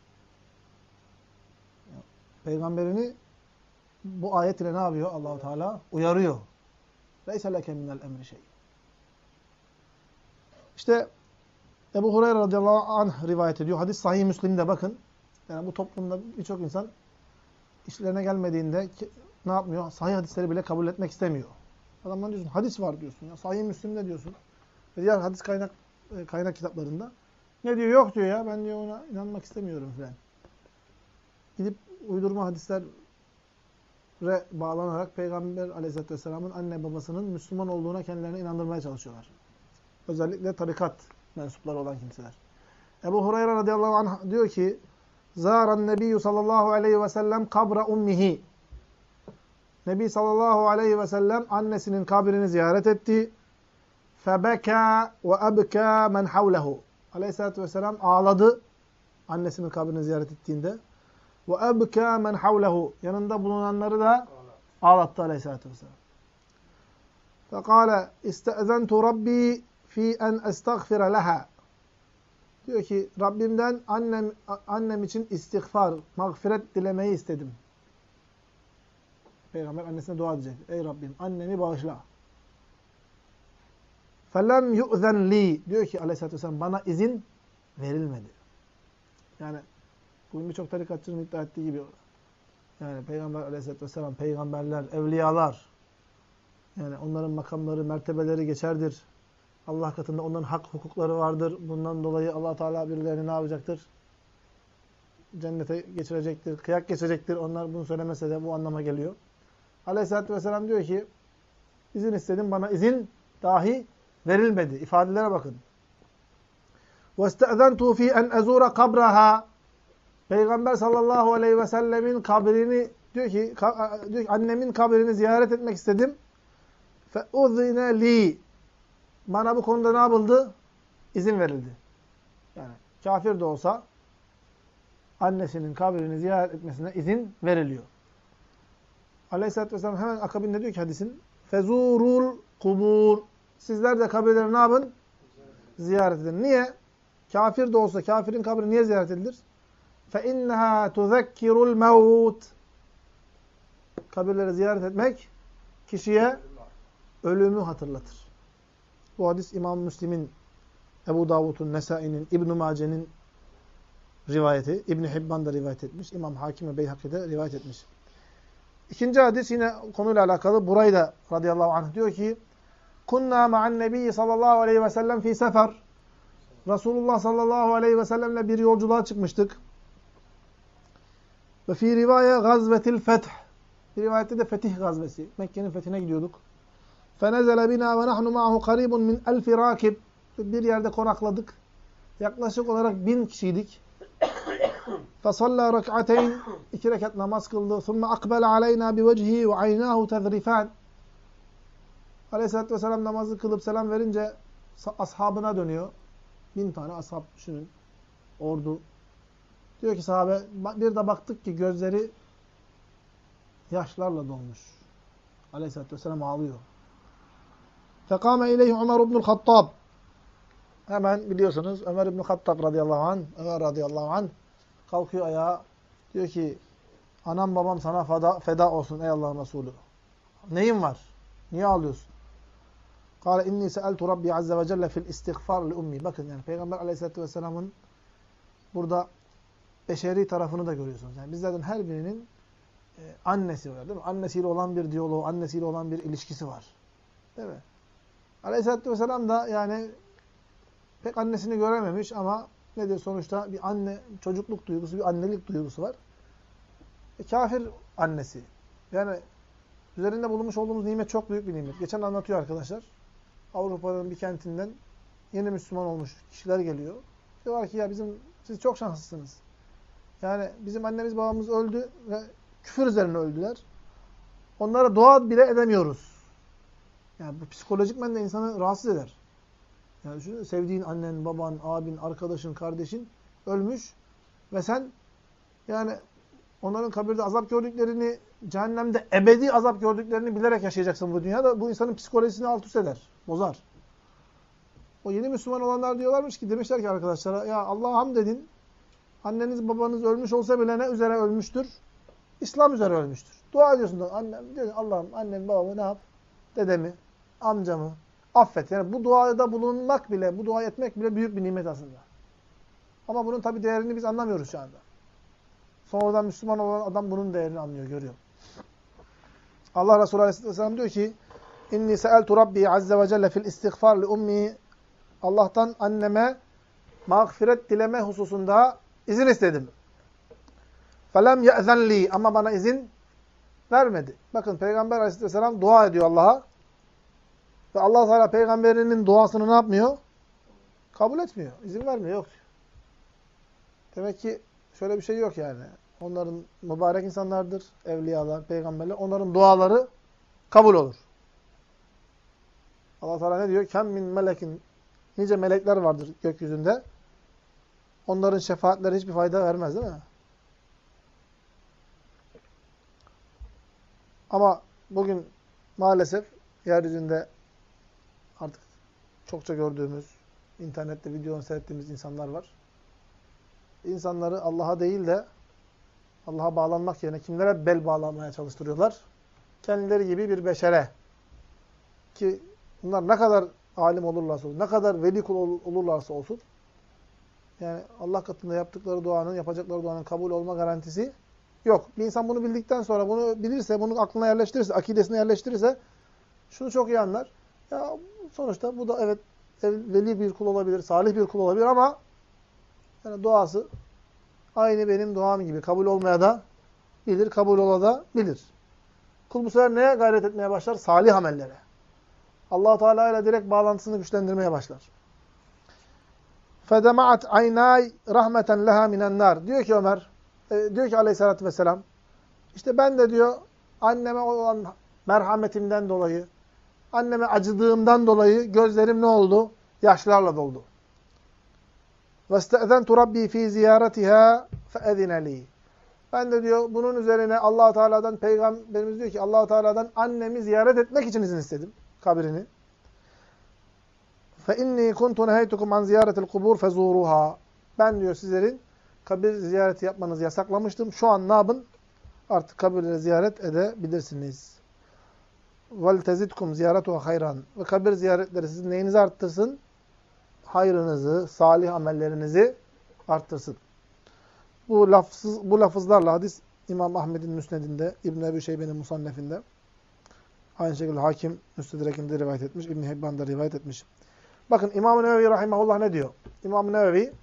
Peygamberini bu ayet ile ne yapıyor Allahu Teala? Uyarıyor. Leyse leke minel emri şey. İşte Ebu Hureyre radıyallahu anh rivayet ediyor. Hadis sahih Müslim'de bakın. Yani bu toplumda birçok insan işlerine gelmediğinde ne yapmıyor? Sahih hadisleri bile kabul etmek istemiyor. Adamdan diyorsun hadis var diyorsun. Ya. Sahih Müslim'de diyorsun. Ve diğer hadis kaynak e, kaynak kitaplarında. Ne diyor? Yok diyor ya. Ben diyor ona inanmak istemiyorum filan. Gidip uydurma hadisler bağlanarak Peygamber aleyhisselatü vesselamın anne babasının Müslüman olduğuna kendilerine inandırmaya çalışıyorlar. Özellikle tarikat mensupları olan kimseler. Ebu Hureyre radıyallahu anh diyor ki Zâran nebiyyü sallallahu aleyhi ve sellem kabra ummihi Nebi sallallahu aleyhi ve sellem annesinin kabrini ziyaret etti. Febeka ve ebka men havlehu. Aleyhissalatü vesselam ağladı annesinin kabrini ziyaret ettiğinde. Ve ebka men havlehu. Yanında bulunanları da ağlattı aleyhissalatü vesselam. Fekale istezentu rabbi fi en estagfire leha. Diyor ki Rabbimden annem, annem için istiğfar, mağfiret dilemeyi istedim. Peygamber annesine dua edecek. Ey Rabbim annemi bağışla. فَلَمْ يُؤْذَنْ li Diyor ki aleyhissalatü vesselam bana izin verilmedi. Yani bugün birçok tarikatçının iddia ettiği gibi yani Peygamber aleyhissalatü vesselam, peygamberler, evliyalar yani onların makamları, mertebeleri geçerdir. Allah katında onların hak hukukları vardır. Bundan dolayı allah Teala birilerini ne yapacaktır? Cennete geçirecektir, kıyak geçecektir. Onlar bunu söylemese de bu anlama geliyor. Aleyhisselatü Vesselam diyor ki, izin istedim, bana izin dahi verilmedi. İfadelere bakın. وَاسْتَأْذَنْتُ ف۪ي اَنْ اَزُورَ قَبْرَهَا Peygamber sallallahu aleyhi ve sellemin kabrini diyor ki, diyor ki annemin kabrini ziyaret etmek istedim. فَاُذِنَ li bana bu konuda ne yapıldı? İzin verildi. Yani kafir de olsa annesinin kabrini ziyaret etmesine izin veriliyor. Aleyhisselatü Vesselam hemen akabinde diyor ki hadisin fezurul kubur sizler de kabirleri ne yapın? Ziyaret edin. Niye? Kafir de olsa kafirin kabri niye ziyaret edilir? فَاِنَّهَا تُذَكِّرُ الْمَوْتِ Kabirleri ziyaret etmek kişiye ölümü hatırlatır. Bu hadis İmam Müslim'in, Ebu Davud'un, Nesai'nin, İbn-i Mace'nin rivayeti. İbn Hibban da rivayet etmiş. İmam Hakim ve Beyhaki de rivayet etmiş. İkinci hadis yine konuyla alakalı. Burayı da radıyallahu anh diyor ki Kunna ma'an nebiyyi sallallahu aleyhi ve sellem fi sefer. Resulullah sallallahu aleyhi ve sellemle bir yolculuğa çıkmıştık. Ve fi rivaye gazvetil feth. Bir rivayette de fetih gazvesi. Mekke'nin fethine gidiyorduk. Fenezele bina ve nahnu ma'hu karibun min elfi rakib. Bir yerde konakladık. Yaklaşık olarak bin kişiydik. Fasalla rak'ateyn iki rekat namaz kıldı. Sonra akbel aleyna bi vecihi ve aynahu tezrifen. Aleyhisselatü vesselam namazı kılıp selam verince ashabına dönüyor. Bin tane ashab düşünün. Ordu. Diyor ki sahabe bir de baktık ki gözleri yaşlarla dolmuş. Aleyhisselatü vesselam ağlıyor. Fekame ileyhi Ömer ibnül Hattab. Hemen biliyorsunuz Ömer ibnül Hattab radıyallahu anh, Ömer radıyallahu anh kalkıyor ayağa. Diyor ki anam babam sana feda, feda olsun ey Allah'ın Resulü. Neyin var? Niye ağlıyorsun? Kale inni seeltu Rabbi azze ve celle fil istiğfar. Bakın yani Peygamber aleyhissalatü vesselamın burada beşeri tarafını da görüyorsunuz. Yani bizlerden her birinin e, annesi var değil mi? Annesiyle olan bir diyaloğu, annesiyle olan bir ilişkisi var. Değil mi? Aleyhisselatü Vesselam da yani pek annesini görememiş ama nedir sonuçta bir anne, çocukluk duygusu, bir annelik duygusu var. E, kafir annesi. Yani üzerinde bulunmuş olduğumuz nimet çok büyük bir nimet. Geçen anlatıyor arkadaşlar. Avrupa'nın bir kentinden yeni Müslüman olmuş kişiler geliyor. Diyorlar ki ya bizim siz çok şanslısınız. Yani bizim annemiz babamız öldü ve küfür üzerine öldüler. Onlara dua bile edemiyoruz. Yani bu psikolojikmen de insanı rahatsız eder. Yani şu sevdiğin annen, baban, abin, arkadaşın, kardeşin ölmüş ve sen yani onların kabirde azap gördüklerini, cehennemde ebedi azap gördüklerini bilerek yaşayacaksın bu dünyada. Bu insanın psikolojisini alt üst eder, bozar. O yeni Müslüman olanlar diyorlarmış ki, demişler ki arkadaşlara, ya Allah'a hamd edin, anneniz babanız ölmüş olsa bile ne üzere ölmüştür? İslam üzere ölmüştür. Dua ediyorsun da annem, diyor Allah'ım annem babamı ne yap? Dedemi, amcamı affet. Yani bu duada bulunmak bile, bu dua etmek bile büyük bir nimet aslında. Ama bunun tabi değerini biz anlamıyoruz şu anda. Sonradan Müslüman olan adam bunun değerini anlıyor, görüyor. Allah Resulü Aleyhisselam diyor ki İnni seeltu Rabbi azze ve celle fil istiğfar li ummi Allah'tan anneme mağfiret dileme hususunda izin istedim. Felem ye'zen li ama bana izin vermedi. Bakın Peygamber Aleyhisselam dua ediyor Allah'a. Ve Allah Teala peygamberinin duasını ne yapmıyor? Kabul etmiyor. İzin vermiyor. Yok. Demek ki şöyle bir şey yok yani. Onların mübarek insanlardır. Evliyalar, peygamberler. Onların duaları kabul olur. Allah Teala ne diyor? Kem min melekin nice melekler vardır gökyüzünde. Onların şefaatleri hiçbir fayda vermez değil mi? Ama bugün maalesef yeryüzünde çokça gördüğümüz, internette videonu seyrettiğimiz insanlar var. İnsanları Allah'a değil de Allah'a bağlanmak yerine kimlere bel bağlamaya çalıştırıyorlar? Kendileri gibi bir beşere. Ki bunlar ne kadar alim olurlarsa olsun, ne kadar veli kul olurlarsa olsun, yani Allah katında yaptıkları duanın, yapacakları duanın kabul olma garantisi yok. Bir insan bunu bildikten sonra, bunu bilirse, bunu aklına yerleştirirse, akidesine yerleştirirse, şunu çok iyi anlar. Ya sonuçta bu da evet veli bir kul olabilir, salih bir kul olabilir ama yani duası aynı benim duam gibi kabul olmaya da bilir, kabul ola da bilir. Kul bu sefer neye gayret etmeye başlar? Salih amellere. allah Teala ile direkt bağlantısını güçlendirmeye başlar. فَدَمَعَتْ عَيْنَاي رَحْمَةً لَهَا مِنَ النَّارِ Diyor ki Ömer, e, diyor ki aleyhissalatü vesselam, işte ben de diyor anneme olan merhametimden dolayı, anneme acıdığımdan dolayı gözlerim ne oldu? Yaşlarla doldu. وَاسْتَأْذَنْتُ رَبِّي ف۪ي زِيَارَتِهَا فَاَذِنَ لِي Ben de diyor bunun üzerine allah Teala'dan, Peygamberimiz diyor ki allah Teala'dan annemi ziyaret etmek için izin istedim. Kabrini. فَاِنِّي كُنْتُ نَهَيْتُكُمْ عَنْ زِيَارَةِ الْقُبُورِ فَزُورُوهَا Ben diyor sizlerin kabir ziyareti yapmanızı yasaklamıştım. Şu an ne yapın? Artık kabirleri ziyaret edebilirsiniz. وَلْتَزِدْكُمْ زِيَارَتُهَا hayran Ve kabir ziyaretleri sizin neyinizi arttırsın? Hayrınızı, salih amellerinizi arttırsın. Bu, lafsız, bu lafızlarla hadis İmam Ahmed'in müsnedinde, İbn-i Ebu Şeybe'nin musannefinde, aynı şekilde hakim müstedrekinde rivayet etmiş, İbn-i Hibban da rivayet etmiş. Bakın İmam-ı Nevevi Rahimahullah ne diyor? İmam-ı Nevevi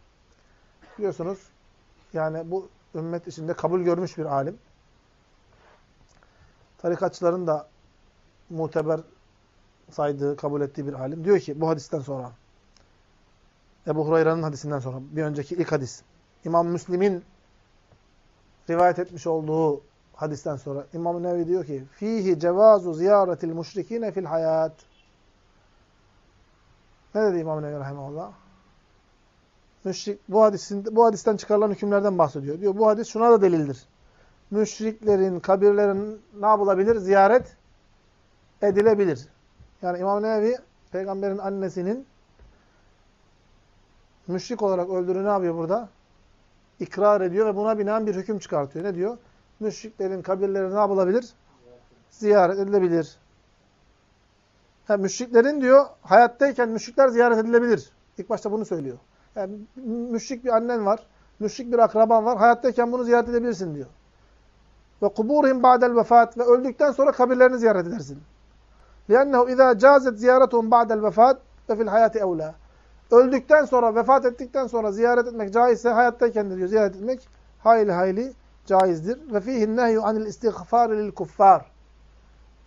biliyorsunuz yani bu ümmet içinde kabul görmüş bir alim. Tarikatçıların da muteber saydığı, kabul ettiği bir alim. Diyor ki bu hadisten sonra Ebu Hurayra'nın hadisinden sonra bir önceki ilk hadis. İmam Müslim'in rivayet etmiş olduğu hadisten sonra İmam Nevi diyor ki fihi cevazu ziyaretil müşrikine fil hayat. Ne dedi İmam Nevi rahimehullah? Müşrik bu hadisin bu hadisten çıkarılan hükümlerden bahsediyor. Diyor bu hadis şuna da delildir. Müşriklerin kabirlerin ne yapılabilir? Ziyaret edilebilir. Yani İmam Nevi peygamberin annesinin müşrik olarak öldüğünü ne yapıyor burada? İkrar ediyor ve buna binaen bir hüküm çıkartıyor. Ne diyor? Müşriklerin kabirleri ne yapılabilir? Ziyaret edilebilir. Ha, müşriklerin diyor, hayattayken müşrikler ziyaret edilebilir. İlk başta bunu söylüyor. Yani müşrik bir annen var, müşrik bir akraban var, hayattayken bunu ziyaret edebilirsin diyor. Ve kuburihim ba'del vefat ve öldükten sonra kabirlerini ziyaret edersin. لِأَنَّهُ اِذَا جَازَتْ زِيَارَتُهُمْ بَعْدَ الْوَفَاتِ وَفِي الْحَيَاتِ اَوْلَى Öldükten sonra, vefat ettikten sonra ziyaret etmek caizse hayattayken de diyor ziyaret etmek hayli hayli caizdir. Ve fihi nehyu anil istiğfar lil kuffar.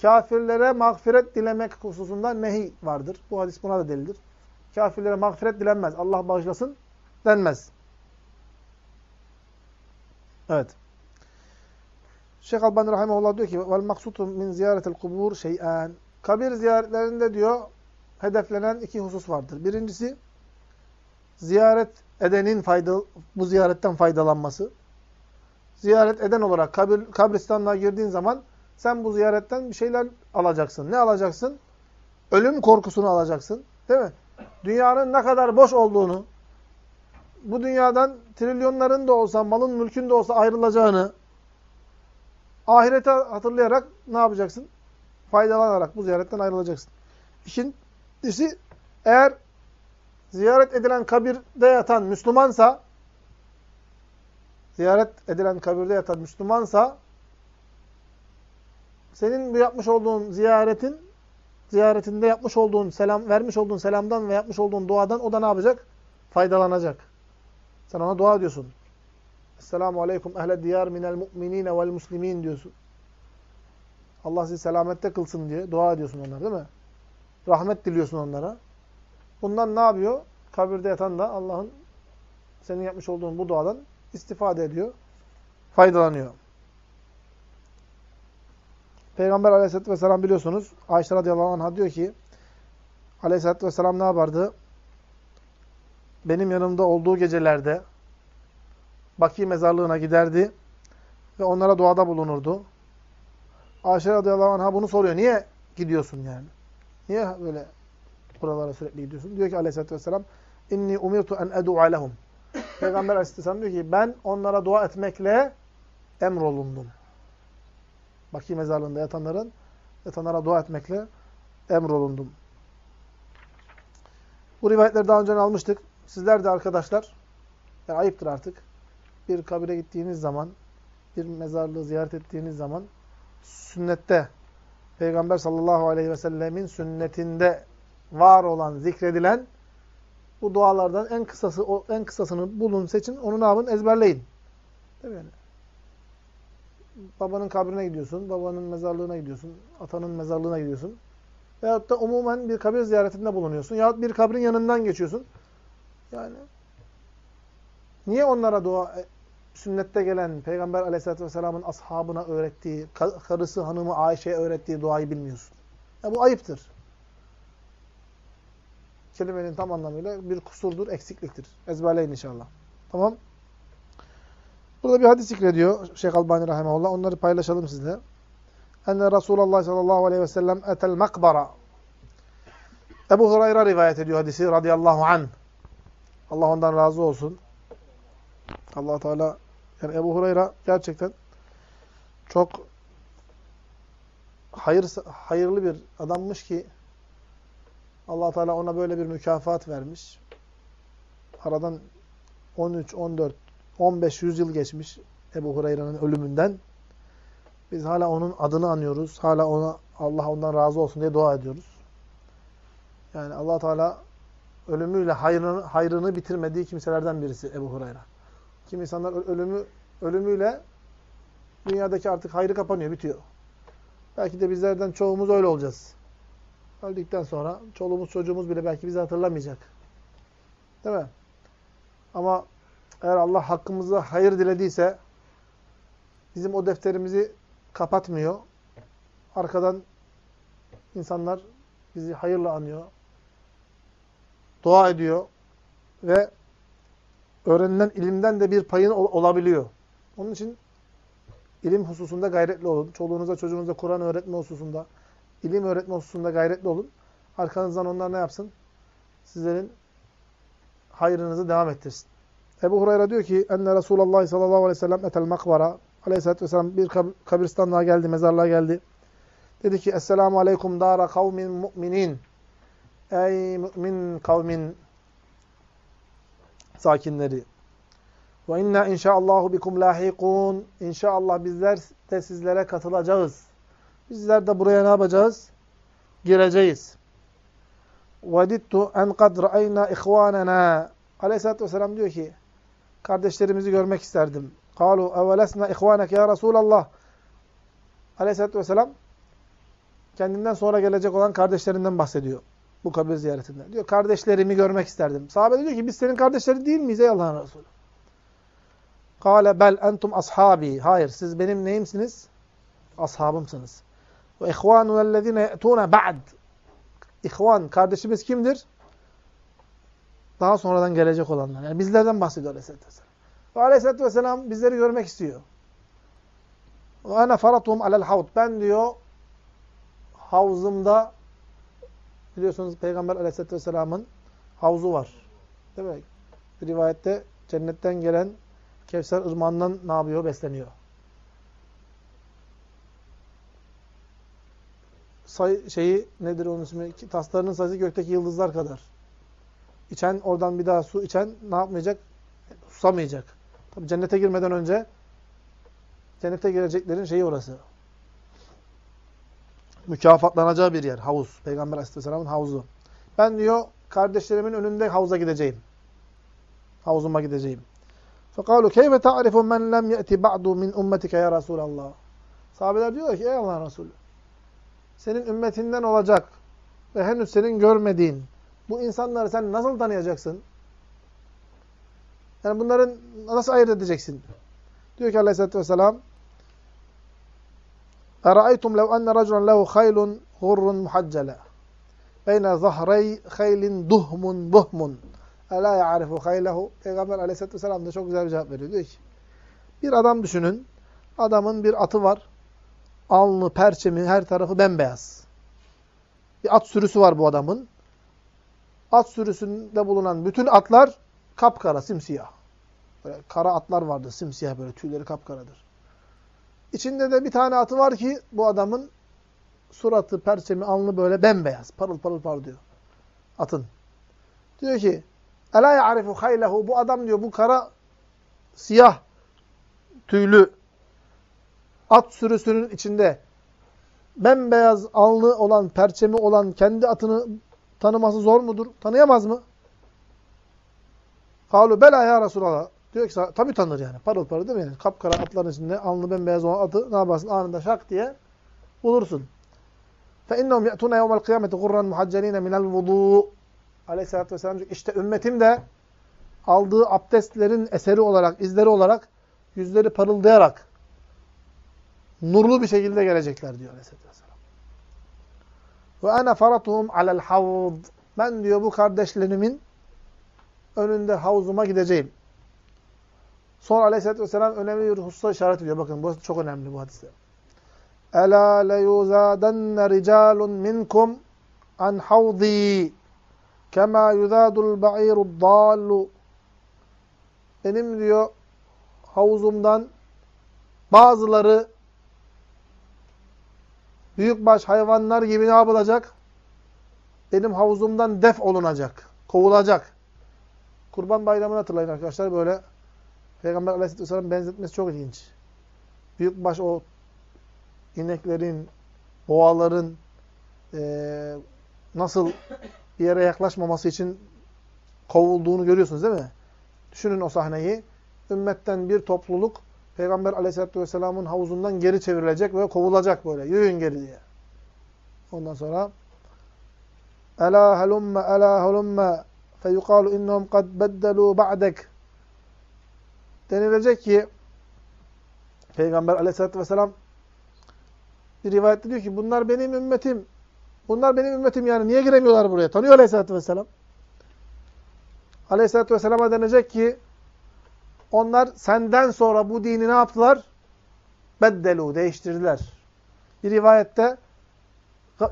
Kafirlere mağfiret dilemek hususunda nehi vardır. Bu hadis buna da delildir. Kafirlere mağfiret dilenmez. Allah bağışlasın denmez. Evet. Şeyh Albani Rahimahullah diyor ki vel maksutu min ziyaretil kubur şey'an. Kabir ziyaretlerinde diyor hedeflenen iki husus vardır. Birincisi ziyaret edenin fayda, bu ziyaretten faydalanması. Ziyaret eden olarak kabir, kabristanlığa girdiğin zaman sen bu ziyaretten bir şeyler alacaksın. Ne alacaksın? Ölüm korkusunu alacaksın. Değil mi? Dünyanın ne kadar boş olduğunu, bu dünyadan trilyonların da olsa, malın mülkün de olsa ayrılacağını, ahirete hatırlayarak ne yapacaksın? Faydalanarak bu ziyaretten ayrılacaksın. İkincisi, eğer ziyaret edilen kabirde yatan Müslümansa, ziyaret edilen kabirde yatan Müslümansa, senin bu yapmış olduğun ziyaretin, ziyaretinde yapmış olduğun selam, vermiş olduğun selamdan ve yapmış olduğun duadan o da ne yapacak? Faydalanacak. Sen ona dua diyorsun. Esselamu aleyküm ehle diyar minel mu'minine vel muslimin diyorsun. Allah sizi selamette kılsın diye dua ediyorsun onlara değil mi? Rahmet diliyorsun onlara. Bundan ne yapıyor? Kabirde yatan da Allah'ın senin yapmış olduğun bu duadan istifade ediyor. Faydalanıyor. Peygamber aleyhisselatü vesselam biliyorsunuz Ayşe radıyallahu anh'a diyor ki Aleyhisselatü vesselam ne yapardı? Benim yanımda olduğu gecelerde Baki mezarlığına giderdi ve onlara duada bulunurdu. Ayşe radıyallahu anh'a bunu soruyor. Niye gidiyorsun yani? Niye böyle buralara sürekli gidiyorsun? Diyor ki aleyhissalatü vesselam inni umirtu en edu'a lehum. Peygamber aleyhisselam diyor ki ben onlara dua etmekle emrolundum. Baki mezarlığında yatanların yatanlara dua etmekle emrolundum. Bu rivayetleri daha önce almıştık. Sizler de arkadaşlar, yani ayıptır artık. Bir kabire gittiğiniz zaman, bir mezarlığı ziyaret ettiğiniz zaman, sünnette, Peygamber sallallahu aleyhi ve sellemin sünnetinde var olan, zikredilen bu dualardan en kısası o en kısasını bulun, seçin, onu ne yapın? Ezberleyin. Değil mi yani? Babanın kabrine gidiyorsun, babanın mezarlığına gidiyorsun, atanın mezarlığına gidiyorsun. Veyahut da umumen bir kabir ziyaretinde bulunuyorsun. Yahut bir kabrin yanından geçiyorsun. Yani niye onlara dua sünnette gelen Peygamber aleyhissalatü vesselamın ashabına öğrettiği, karısı hanımı Ayşe'ye öğrettiği duayı bilmiyorsun? Ya bu ayıptır. Kelimenin tam anlamıyla bir kusurdur, eksikliktir. Ezberleyin inşallah. Tamam. Burada bir hadis zikrediyor Şeyh Albani Rahimahullah. Onları paylaşalım sizle. Enne Resulullah sallallahu aleyhi ve sellem etel makbara. Ebu Hurayra rivayet ediyor hadisi radıyallahu anh. Allah ondan razı olsun. Allah Teala yani Ebu Hurayra gerçekten çok hayır, hayırlı bir adammış ki allah Teala ona böyle bir mükafat vermiş. Aradan 13, 14, 15 yüzyıl geçmiş Ebu Hurayra'nın ölümünden. Biz hala onun adını anıyoruz. Hala ona Allah ondan razı olsun diye dua ediyoruz. Yani allah Teala ölümüyle hayrını, hayrını bitirmediği kimselerden birisi Ebu Hurayra. Kim insanlar ölümü ölümüyle dünyadaki artık hayrı kapanıyor, bitiyor. Belki de bizlerden çoğumuz öyle olacağız. Öldükten sonra çoluğumuz çocuğumuz bile belki bizi hatırlamayacak. Değil mi? Ama eğer Allah hakkımızda hayır dilediyse bizim o defterimizi kapatmıyor. Arkadan insanlar bizi hayırla anıyor. Dua ediyor ve öğrenilen ilimden de bir payın olabiliyor. Onun için ilim hususunda gayretli olun. Çoluğunuza, çocuğunuza Kur'an öğretme hususunda, ilim öğretme hususunda gayretli olun. Arkanızdan onlar ne yapsın? Sizlerin hayrınızı devam ettirsin. Ebu Hureyre diyor ki, enne Resulullah sallallahu aleyhi ve sellem etel makbara. Aleyhisselatü vesselam bir kabirstanlığa geldi, mezarlığa geldi. Dedi ki, Esselamu aleykum dara kavmin mu'minin. Ey mümin kavmin sakinleri. Ve inna inşaallahu bikum lahikun. İnşallah bizler de sizlere katılacağız. Bizler de buraya ne yapacağız? Gireceğiz. Vedittu en kad ra'ayna ihvanena. Aleyhisselatü vesselam diyor ki, kardeşlerimizi görmek isterdim. Kalu evelesna ihvanek ya Resulallah. Aleyhisselatü vesselam kendinden sonra gelecek olan kardeşlerinden bahsediyor. Bu kabir ziyaretinde. Diyor kardeşlerimi görmek isterdim. Sahabe diyor ki biz senin kardeşlerin değil miyiz ey Allah'ın Resulü? Kale bel entum ashabi. Hayır siz benim neyimsiniz? Ashabımsınız. Ve ihvanunellezine ye'tûne ba'd. İhvan kardeşimiz kimdir? Daha sonradan gelecek olanlar. Yani bizlerden bahsediyor Aleyhisselatü Vesselam. Ve Aleyhisselatü Vesselam bizleri görmek istiyor. Ve ana faratum alel havd. Ben diyor havzımda biliyorsunuz Peygamber Aleyhisselatü Vesselam'ın havzu var. Değil mi? Bir rivayette cennetten gelen Kevser ırmağından ne yapıyor? Besleniyor. Say, şeyi nedir onun ismi? Taslarının sayısı gökteki yıldızlar kadar. İçen oradan bir daha su içen ne yapmayacak? Susamayacak. Tabi cennete girmeden önce cennete gireceklerin şeyi orası Mükafatlanacağı bir yer. Havuz. Peygamber Aleyhisselam'ın havuzu. Ben diyor kardeşlerimin önünde havuza gideceğim. Havuzuma gideceğim. فَقَالُوا كَيْفَ تَعْرِفُ مَنْ لَمْ يَأْتِ بَعْدُ مِنْ اُمَّتِكَ يَا رَسُولَ اللّٰهِ Sahabeler diyor ki ey Allah'ın Resulü senin ümmetinden olacak ve henüz senin görmediğin bu insanları sen nasıl tanıyacaksın? Yani bunların nasıl ayırt edeceksin? Diyor ki aleyhissalatü vesselam اَرَأَيْتُمْ لَوْ أَنَّ رَجُلًا لَهُ خَيْلٌ غُرٌّ مُحَجَّلًا beyne zahrey haylin duhmun buhmun. Ela ya'rifu haylehu. Peygamber aleyhisselatü vesselam da çok güzel bir cevap veriyor. Diyor ki, bir adam düşünün. Adamın bir atı var. Alnı, perçemi, her tarafı bembeyaz. Bir at sürüsü var bu adamın. At sürüsünde bulunan bütün atlar kapkara, simsiyah. Böyle kara atlar vardır, simsiyah böyle tüyleri kapkaradır. İçinde de bir tane atı var ki bu adamın suratı, perçemi, alnı böyle bembeyaz. Parıl parıl parlıyor. Atın. Diyor ki Ela ya'rifu haylehu. Bu adam diyor bu kara siyah tüylü at sürüsünün içinde bembeyaz alnı olan, perçemi olan kendi atını tanıması zor mudur? Tanıyamaz mı? Kalu bela ya Resulallah. Diyor ki tabii tanır yani. Parıl parıl değil mi? Yani kapkara atların içinde alnı bembeyaz olan atı ne yaparsın? Anında şak diye bulursun. فَاِنَّهُمْ يَأْتُونَ يَوْمَ الْقِيَامَةِ غُرًّا مُحَجَّلِينَ مِنَ الْوُضُوءِ Aleyhisselatü Vesselam diyor işte ümmetim de aldığı abdestlerin eseri olarak, izleri olarak yüzleri parıldayarak nurlu bir şekilde gelecekler diyor Aleyhisselatü Vesselam. Ve ana faratuhum alel havd. Ben diyor bu kardeşlerimin önünde havuzuma gideceğim. Sonra Aleyhisselatü Vesselam önemli bir hususa işaret ediyor. Bakın burası çok önemli bu hadiste. Ela leyuzadenne ricalun minkum an havdi kema yuzadul ba'irud dallu benim diyor havuzumdan bazıları büyükbaş hayvanlar gibi ne yapılacak? Benim havuzumdan def olunacak, kovulacak. Kurban bayramını hatırlayın arkadaşlar böyle Peygamber Aleyhisselatü Vesselam benzetmesi çok ilginç. Büyükbaş o ineklerin, boğaların e, nasıl bir yere yaklaşmaması için kovulduğunu görüyorsunuz değil mi? Düşünün o sahneyi. Ümmetten bir topluluk Peygamber aleyhissalatü vesselamın havuzundan geri çevrilecek ve kovulacak böyle. Yürüyün geri diye. Ondan sonra Ela halumme ela halumme feyukalu innehum kad beddelu ba'dek denilecek ki Peygamber aleyhissalatü vesselam bir rivayette diyor ki bunlar benim ümmetim. Bunlar benim ümmetim yani. Niye giremiyorlar buraya? Tanıyor aleyhissalatü vesselam. Aleyhisselatü Vesselam'a denecek ki onlar senden sonra bu dini ne yaptılar? Beddelu, değiştirdiler. Bir rivayette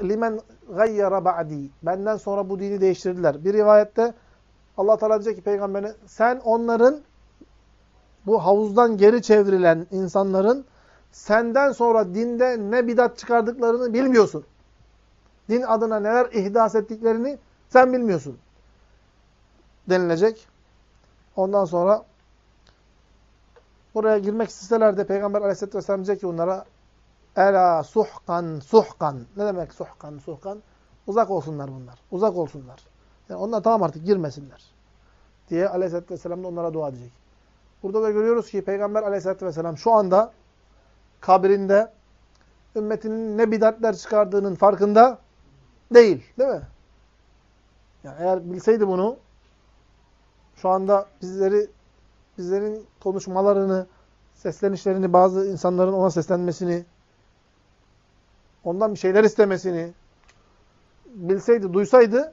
limen gayyara ba'di. Benden sonra bu dini değiştirdiler. Bir rivayette Allah Teala diyecek ki peygamberine sen onların bu havuzdan geri çevrilen insanların senden sonra dinde ne bidat çıkardıklarını bilmiyorsun. Din adına neler ihdas ettiklerini sen bilmiyorsun denilecek. Ondan sonra buraya girmek isteseler de Peygamber aleyhisselatü vesselam diyecek ki onlara Ela suhkan suhkan. Ne demek suhkan suhkan? Uzak olsunlar bunlar. Uzak olsunlar. Yani onlar tamam artık girmesinler. Diye aleyhisselatü vesselam da onlara dua edecek. Burada da görüyoruz ki Peygamber aleyhisselatü vesselam şu anda kabrinde ümmetinin ne bidatler çıkardığının farkında değil. Değil mi? Yani eğer bilseydi bunu şu anda bizleri bizlerin konuşmalarını, seslenişlerini, bazı insanların ona seslenmesini, ondan bir şeyler istemesini bilseydi, duysaydı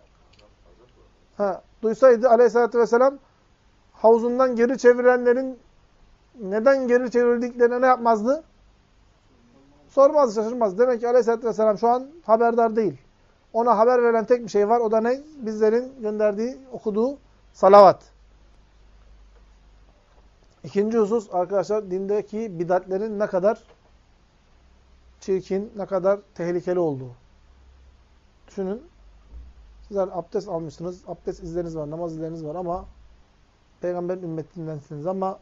ha, duysaydı aleyhissalatü vesselam havuzundan geri çevirenlerin neden geri çevirdiklerine ne yapmazdı? Sormaz, şaşırmaz. Demek ki aleyhissalatü vesselam şu an haberdar değil. Ona haber verilen tek bir şey var. O da ne? Bizlerin gönderdiği, okuduğu salavat. İkinci husus arkadaşlar dindeki bidatlerin ne kadar çirkin, ne kadar tehlikeli olduğu. Düşünün. Sizler abdest almışsınız. Abdest izleriniz var, namaz izleriniz var ama peygamberin ümmetindensiniz ama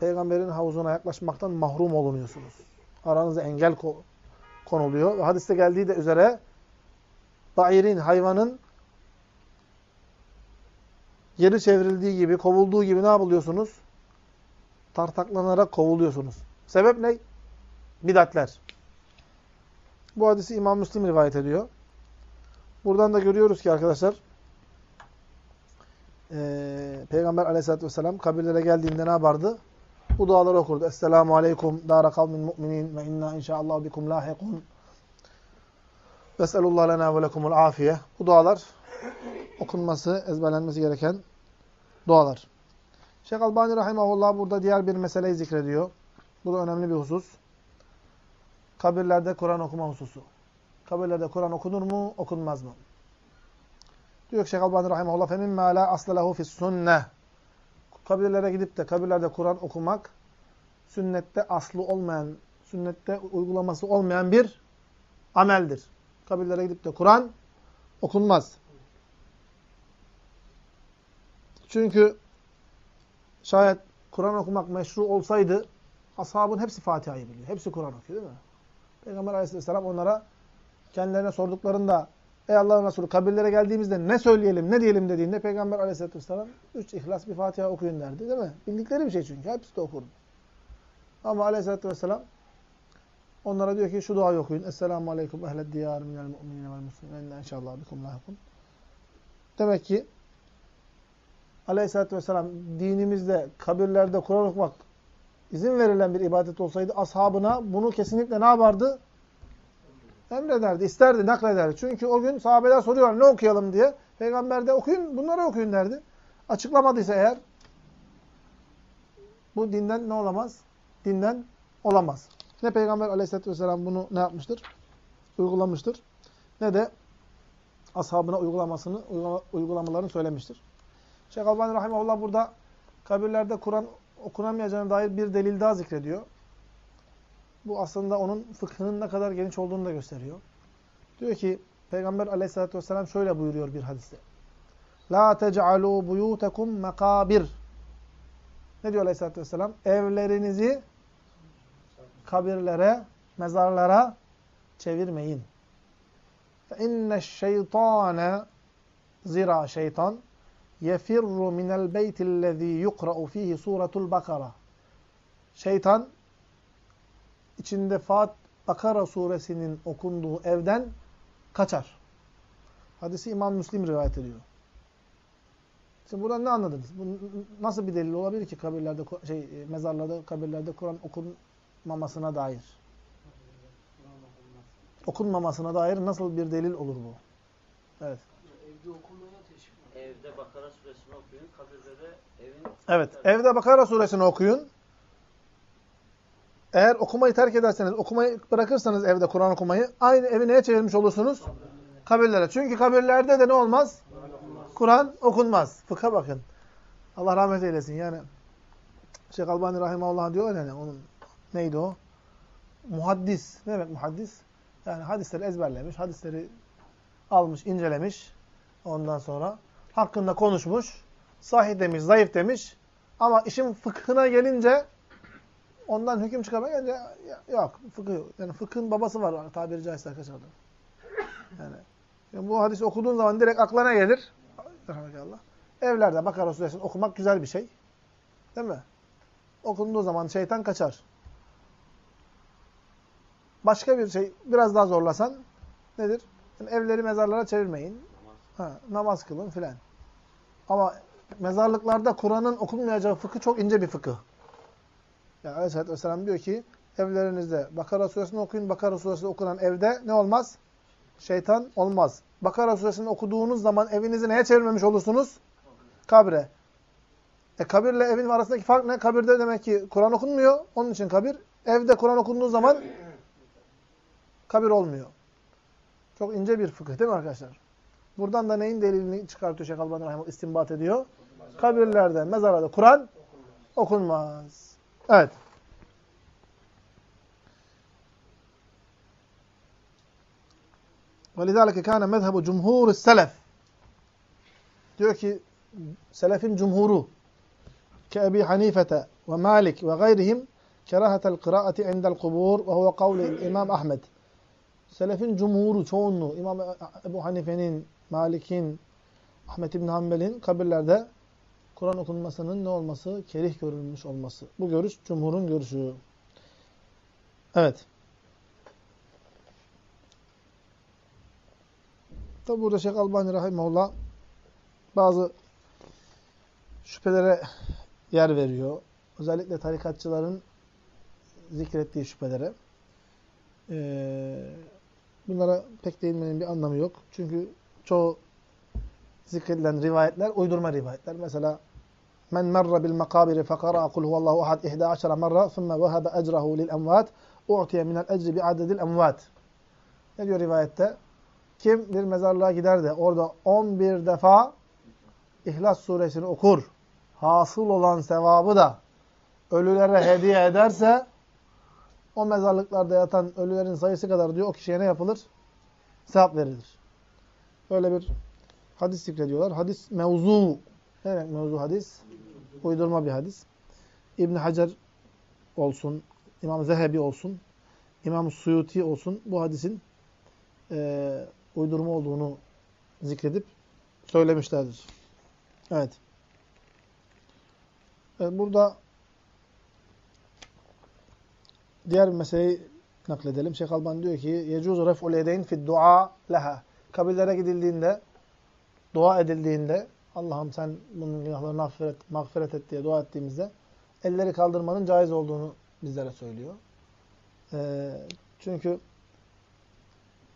peygamberin havuzuna yaklaşmaktan mahrum olunuyorsunuz. Aranıza engel konuluyor. Ve hadiste geldiği de üzere dairin, hayvanın geri çevrildiği gibi, kovulduğu gibi ne yapılıyorsunuz? tartaklanarak kovuluyorsunuz. Sebep ne? Bidatler. Bu hadisi İmam Müslim rivayet ediyor. Buradan da görüyoruz ki arkadaşlar e, Peygamber aleyhissalatü vesselam kabirlere geldiğinde ne yapardı? Bu duaları okurdu. Esselamu aleyküm dâra kavmin mu'minin ve inna inşaallah bikum lahikun. Veselullah lena ve lekumul afiye. Bu dualar okunması, ezberlenmesi gereken dualar. Şeyh Albani Rahimahullah burada diğer bir meseleyi zikrediyor. Bu da önemli bir husus. Kabirlerde Kur'an okuma hususu. Kabirlerde Kur'an okunur mu, okunmaz mı? Diyor ki Şeyh Albani Rahimahullah فَمِمَّا لَا أَصْلَ لَهُ فِي السُنَّةِ Kabirlere gidip de kabirlerde Kur'an okumak, sünnette aslı olmayan, sünnette uygulaması olmayan bir ameldir. Kabirlere gidip de Kur'an okunmaz. Çünkü şayet Kur'an okumak meşru olsaydı ashabın hepsi Fatiha'yı biliyor. Hepsi Kur'an okuyor değil mi? Peygamber aleyhisselam onlara kendilerine sorduklarında Ey Allah'ın Resulü kabirlere geldiğimizde ne söyleyelim, ne diyelim dediğinde Peygamber aleyhisselam üç ihlas bir Fatiha okuyun derdi değil mi? Bildikleri bir şey çünkü. Hepsi de okurdu. Ama aleyhisselatü vesselam onlara diyor ki şu duayı okuyun. Esselamu aleyküm ehled diyar minel mu'minine vel muslimin inşallah bikum lahikum. Demek ki aleyhisselatü vesselam dinimizde kabirlerde Kur'an okumak izin verilen bir ibadet olsaydı ashabına bunu kesinlikle ne yapardı? Emrederdi, isterdi, naklederdi. Çünkü o gün sahabeler soruyorlar ne okuyalım diye. Peygamber de okuyun, bunları okuyun derdi. Açıklamadıysa eğer bu dinden ne olamaz? Dinden olamaz. Ne Peygamber aleyhissalatü vesselam bunu ne yapmıştır? Uygulamıştır. Ne de ashabına uygulamasını, uygulamalarını söylemiştir. Şeyh Albani Rahimahullah burada kabirlerde Kur'an okunamayacağına dair bir delil daha zikrediyor. Bu aslında onun fıkhının ne kadar geniş olduğunu da gösteriyor. Diyor ki Peygamber aleyhissalatü vesselam şöyle buyuruyor bir hadiste. La tec'alû buyûtekum mekabir. Ne diyor aleyhissalatü vesselam? Evlerinizi kabirlere, mezarlara çevirmeyin. فَاِنَّ الشَّيْطَانَ Zira şeytan yefirru minel beytillezî yukra'u fihi suratul bakara. Şeytan içinde Fat Bakara suresinin okunduğu evden kaçar. Hadisi İmam Müslim rivayet ediyor. Şimdi buradan ne anladınız? Bu nasıl bir delil olabilir ki kabirlerde şey mezarlarda kabirlerde Kur'an okunmamasına dair? Okunmamasına dair nasıl bir delil olur bu? Evet. Evde okunmaya teşvik. Evde Bakara suresini okuyun, kabirde de evin... Evet. Evde Bakara suresini okuyun. Eğer okumayı terk ederseniz, okumayı bırakırsanız evde Kur'an okumayı, aynı evi neye çevirmiş olursunuz? Kabirlere. Çünkü kabirlerde de ne olmaz? Kur'an okunmaz. Fıkha bakın. Allah rahmet eylesin. Yani Şeyh Albani Rahimahullah diyor yani onun neydi o? Muhaddis. Ne demek muhaddis? Yani hadisleri ezberlemiş, hadisleri almış, incelemiş. Ondan sonra hakkında konuşmuş. Sahih demiş, zayıf demiş. Ama işin fıkhına gelince ondan hüküm çıkamayınca yok. Fıkıh yok. Yani fıkhın babası var tabiri caizse arkadaşlar. Yani, yani bu hadisi okuduğun zaman direkt aklına gelir. Allah. Evlerde Bakara suresini okumak güzel bir şey. Değil mi? Okunduğu zaman şeytan kaçar. Başka bir şey biraz daha zorlasan nedir? Yani evleri mezarlara çevirmeyin. Namaz. Ha, namaz kılın filan. Ama mezarlıklarda Kur'an'ın okunmayacağı fıkıh çok ince bir fıkıh. Yani Aleyhisselatü Vesselam diyor ki evlerinizde Bakara suresini okuyun. Bakara suresi okunan evde ne olmaz? Şeytan olmaz. Bakara suresini okuduğunuz zaman evinizi neye çevirmemiş olursunuz? Kabre. E kabirle evin arasındaki fark ne? Kabirde demek ki Kur'an okunmuyor. Onun için kabir. Evde Kur'an okunduğu zaman kabir olmuyor. Çok ince bir fıkıh değil mi arkadaşlar? Buradan da neyin delilini çıkartıyor Şeyh Albani Rahimullah istinbat ediyor? Kabirlerde, mezarlarda Kur'an okunmaz. Evet. وَلِذَٰلَكَ كَانَ مَذْهَبُ جُمْهُورِ السَّلَفِ Diyor ki, selefin cumhuru كَأَبِي حَن۪يفَةَ وَمَالِكِ وَغَيْرِهِمْ كَرَاهَةَ الْقِرَاءَةِ عِنْدَ الْقُبُورِ وَهُوَ قَوْلِ الْاِمَامِ Ahmed. Selefin cumhuru, çoğunluğu, İmam Ebu Hanife'nin, Malik'in, Ahmet İbn Hanbel'in kabirlerde Kur'an okunmasının ne olması? Kerih görülmüş olması. Bu görüş cumhurun görüşü. Evet. Tabi burada Şeyh Albani Rahimahullah bazı şüphelere yer veriyor. Özellikle tarikatçıların zikrettiği şüphelere. Ee, Bunlara pek değinmenin bir anlamı yok. Çünkü çoğu zikredilen rivayetler uydurma rivayetler. Mesela men merra bil makabiri fekara kul huvallahu ahad 11 merra thumma vehebe ecrahu lil emvat u'tiye minel ecri bi adedil emvat. Ne diyor rivayette? Kim bir mezarlığa gider de orada 11 defa İhlas suresini okur. Hasıl olan sevabı da ölülere hediye ederse o mezarlıklarda yatan ölülerin sayısı kadar diyor o kişiye ne yapılır? Sevap verilir. Böyle bir hadis zikrediyorlar. Hadis mevzu. Ne demek mevzu hadis? Uydurma bir hadis. İbn Hacer olsun, İmam Zehebi olsun, İmam Suyuti olsun bu hadisin e, uydurma olduğunu zikredip söylemişlerdir. Evet. evet burada diğer bir meseleyi nakledelim. Şeyh Alban diyor ki yecuzu ref'ul edeyn fid dua leha. Kabirlere gidildiğinde, dua edildiğinde Allah'ım sen bunun günahlarını mağfiret, mağfiret et diye dua ettiğimizde elleri kaldırmanın caiz olduğunu bizlere söylüyor. Ee, çünkü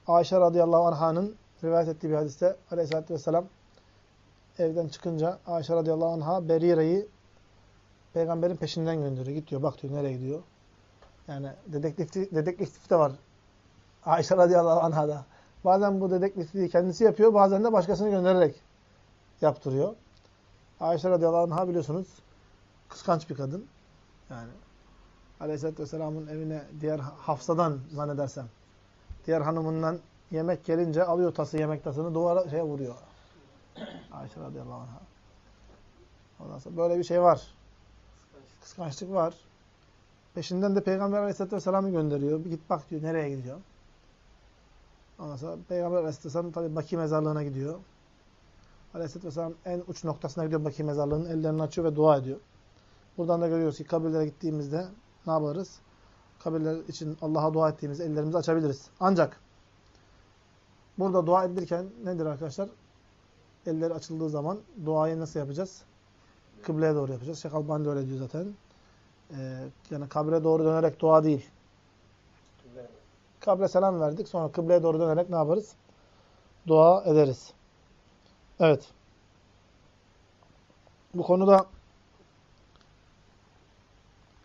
Ayşe radıyallahu anh'ın rivayet ettiği bir hadiste aleyhissalatü vesselam evden çıkınca Ayşe radıyallahu anh'a Berire'yi peygamberin peşinden gönderiyor. Git diyor, bak diyor nereye gidiyor. Yani dedektif, dedektif de var. Ayşe radıyallahu anh'a da. Bazen bu dedektifliği kendisi yapıyor, bazen de başkasını göndererek yaptırıyor. Ayşe radıyallahu anh'a biliyorsunuz kıskanç bir kadın. Yani Aleyhisselatü Vesselam'ın evine diğer Hafsa'dan zannedersem diğer hanımından yemek gelince alıyor tası yemek tasını duvara şeye vuruyor. Ayşe radıyallahu anh'a. Ondan sonra böyle bir şey var. Kıskançlık var. Peşinden de Peygamber aleyhisselatü vesselam'ı gönderiyor. Bir git bak diyor nereye gidiyor. Ondan sonra Peygamber aleyhisselatü vesselam tabi Baki mezarlığına gidiyor. Aleyhisselatü vesselam en uç noktasına gidiyor Baki mezarlığının. Ellerini açıyor ve dua ediyor. Buradan da görüyoruz ki kabirlere gittiğimizde ne yaparız? Kabirler için Allah'a dua ettiğimizde ellerimizi açabiliriz. Ancak burada dua edilirken nedir arkadaşlar? Elleri açıldığı zaman duayı nasıl yapacağız? Kıbleye doğru yapacağız. Şeyh Albani de öyle diyor zaten. Ee, yani kabre doğru dönerek dua değil. Kabre selam verdik. Sonra kıbleye doğru dönerek ne yaparız? Dua ederiz. Evet. Bu konuda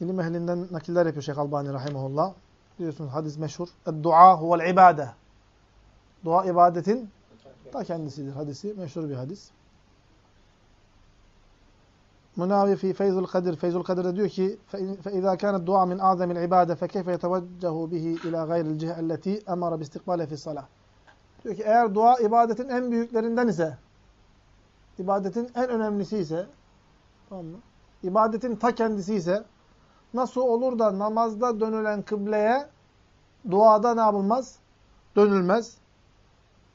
ilim ehlinden nakiller yapıyor Şeyh Albani rahimahullah. Biliyorsunuz hadis meşhur. Dua huvel ibade. Dua ibadetin ta kendisidir. Hadisi meşhur bir hadis. Munavi fi Feyzul Kadir. Feyzul Kadir'de diyor ki فَاِذَا كَانَ الدُّعَى مِنْ اَعْزَمِ الْعِبَادَ فَكَيْفَ يَتَوَجَّهُ بِهِ اِلَى غَيْرِ الْجِهَ الَّتِي اَمَرَ بِاسْتِقْبَالَ فِي الصَّلَةِ Diyor ki eğer dua ibadetin en büyüklerinden ise, ibadetin en önemlisi ise, tamam mı? İbadetin ta kendisi ise, nasıl olur da namazda dönülen kıbleye duada ne yapılmaz? Dönülmez.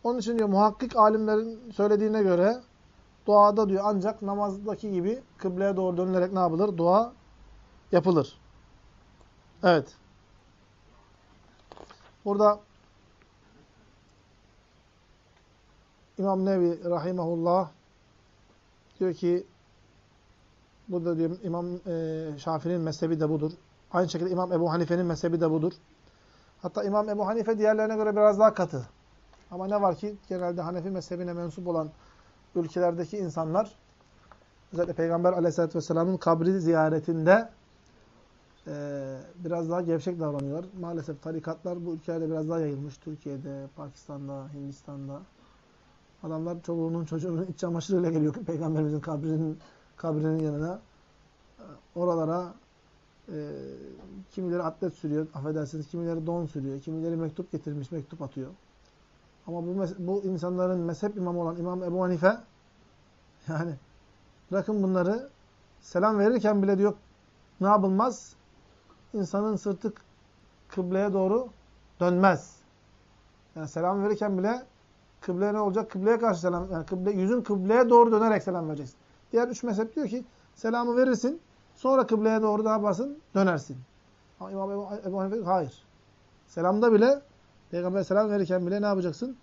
Onun için diyor muhakkik alimlerin söylediğine göre duada diyor ancak namazdaki gibi kıbleye doğru dönülerek ne yapılır? Dua yapılır. Evet. Burada İmam Nevi rahimahullah diyor ki burada diyor İmam e, Şafii'nin mezhebi de budur. Aynı şekilde İmam Ebu Hanife'nin mezhebi de budur. Hatta İmam Ebu Hanife diğerlerine göre biraz daha katı. Ama ne var ki genelde Hanefi mezhebine mensup olan ülkelerdeki insanlar özellikle Peygamber aleyhissalatü vesselamın kabri ziyaretinde e, biraz daha gevşek davranıyorlar. Maalesef tarikatlar bu ülkelerde biraz daha yayılmış. Türkiye'de, Pakistan'da, Hindistan'da. Adamlar çoluğunun çocuğunun iç çamaşırıyla geliyor Peygamberimizin kabrinin, kabrinin yanına. Oralara e, kimileri atlet sürüyor, affedersiniz, kimileri don sürüyor, kimileri mektup getirmiş, mektup atıyor. Ama bu, bu insanların mezhep imamı olan İmam Ebu Hanife yani bırakın bunları selam verirken bile diyor ne yapılmaz? İnsanın sırtı kıbleye doğru dönmez. Yani selam verirken bile kıbleye ne olacak? Kıbleye karşı selam yani kıble, yüzün kıbleye doğru dönerek selam vereceksin. Diğer üç mezhep diyor ki selamı verirsin sonra kıbleye doğru ne yaparsın? Dönersin. Ama İmam Ebu, Ebu Hanife hayır. Selamda bile Peygamber selam verirken bile ne yapacaksın?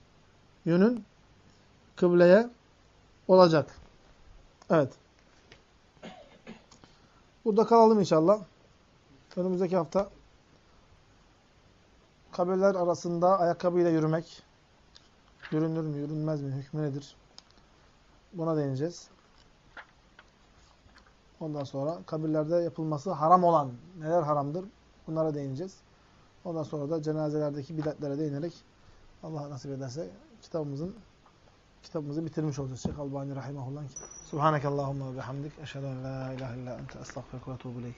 Yönün kıbleye olacak. Evet. Burada kalalım inşallah. Önümüzdeki hafta kabirler arasında ayakkabıyla yürümek. Yürünür mü, yürünmez mi, hükmü nedir? Buna değineceğiz. Ondan sonra kabirlerde yapılması haram olan neler haramdır? Bunlara değineceğiz. Ondan sonra da cenazelerdeki bidatlere değinerek Allah nasip ederse kitabımızın kitabımızı bitirmiş olacağız. Şeyh Albani Rahimahullah. Subhanakallahumma ve bihamdik. Eşhedü en la ilahe illa ente estağfirullah ve etûbü.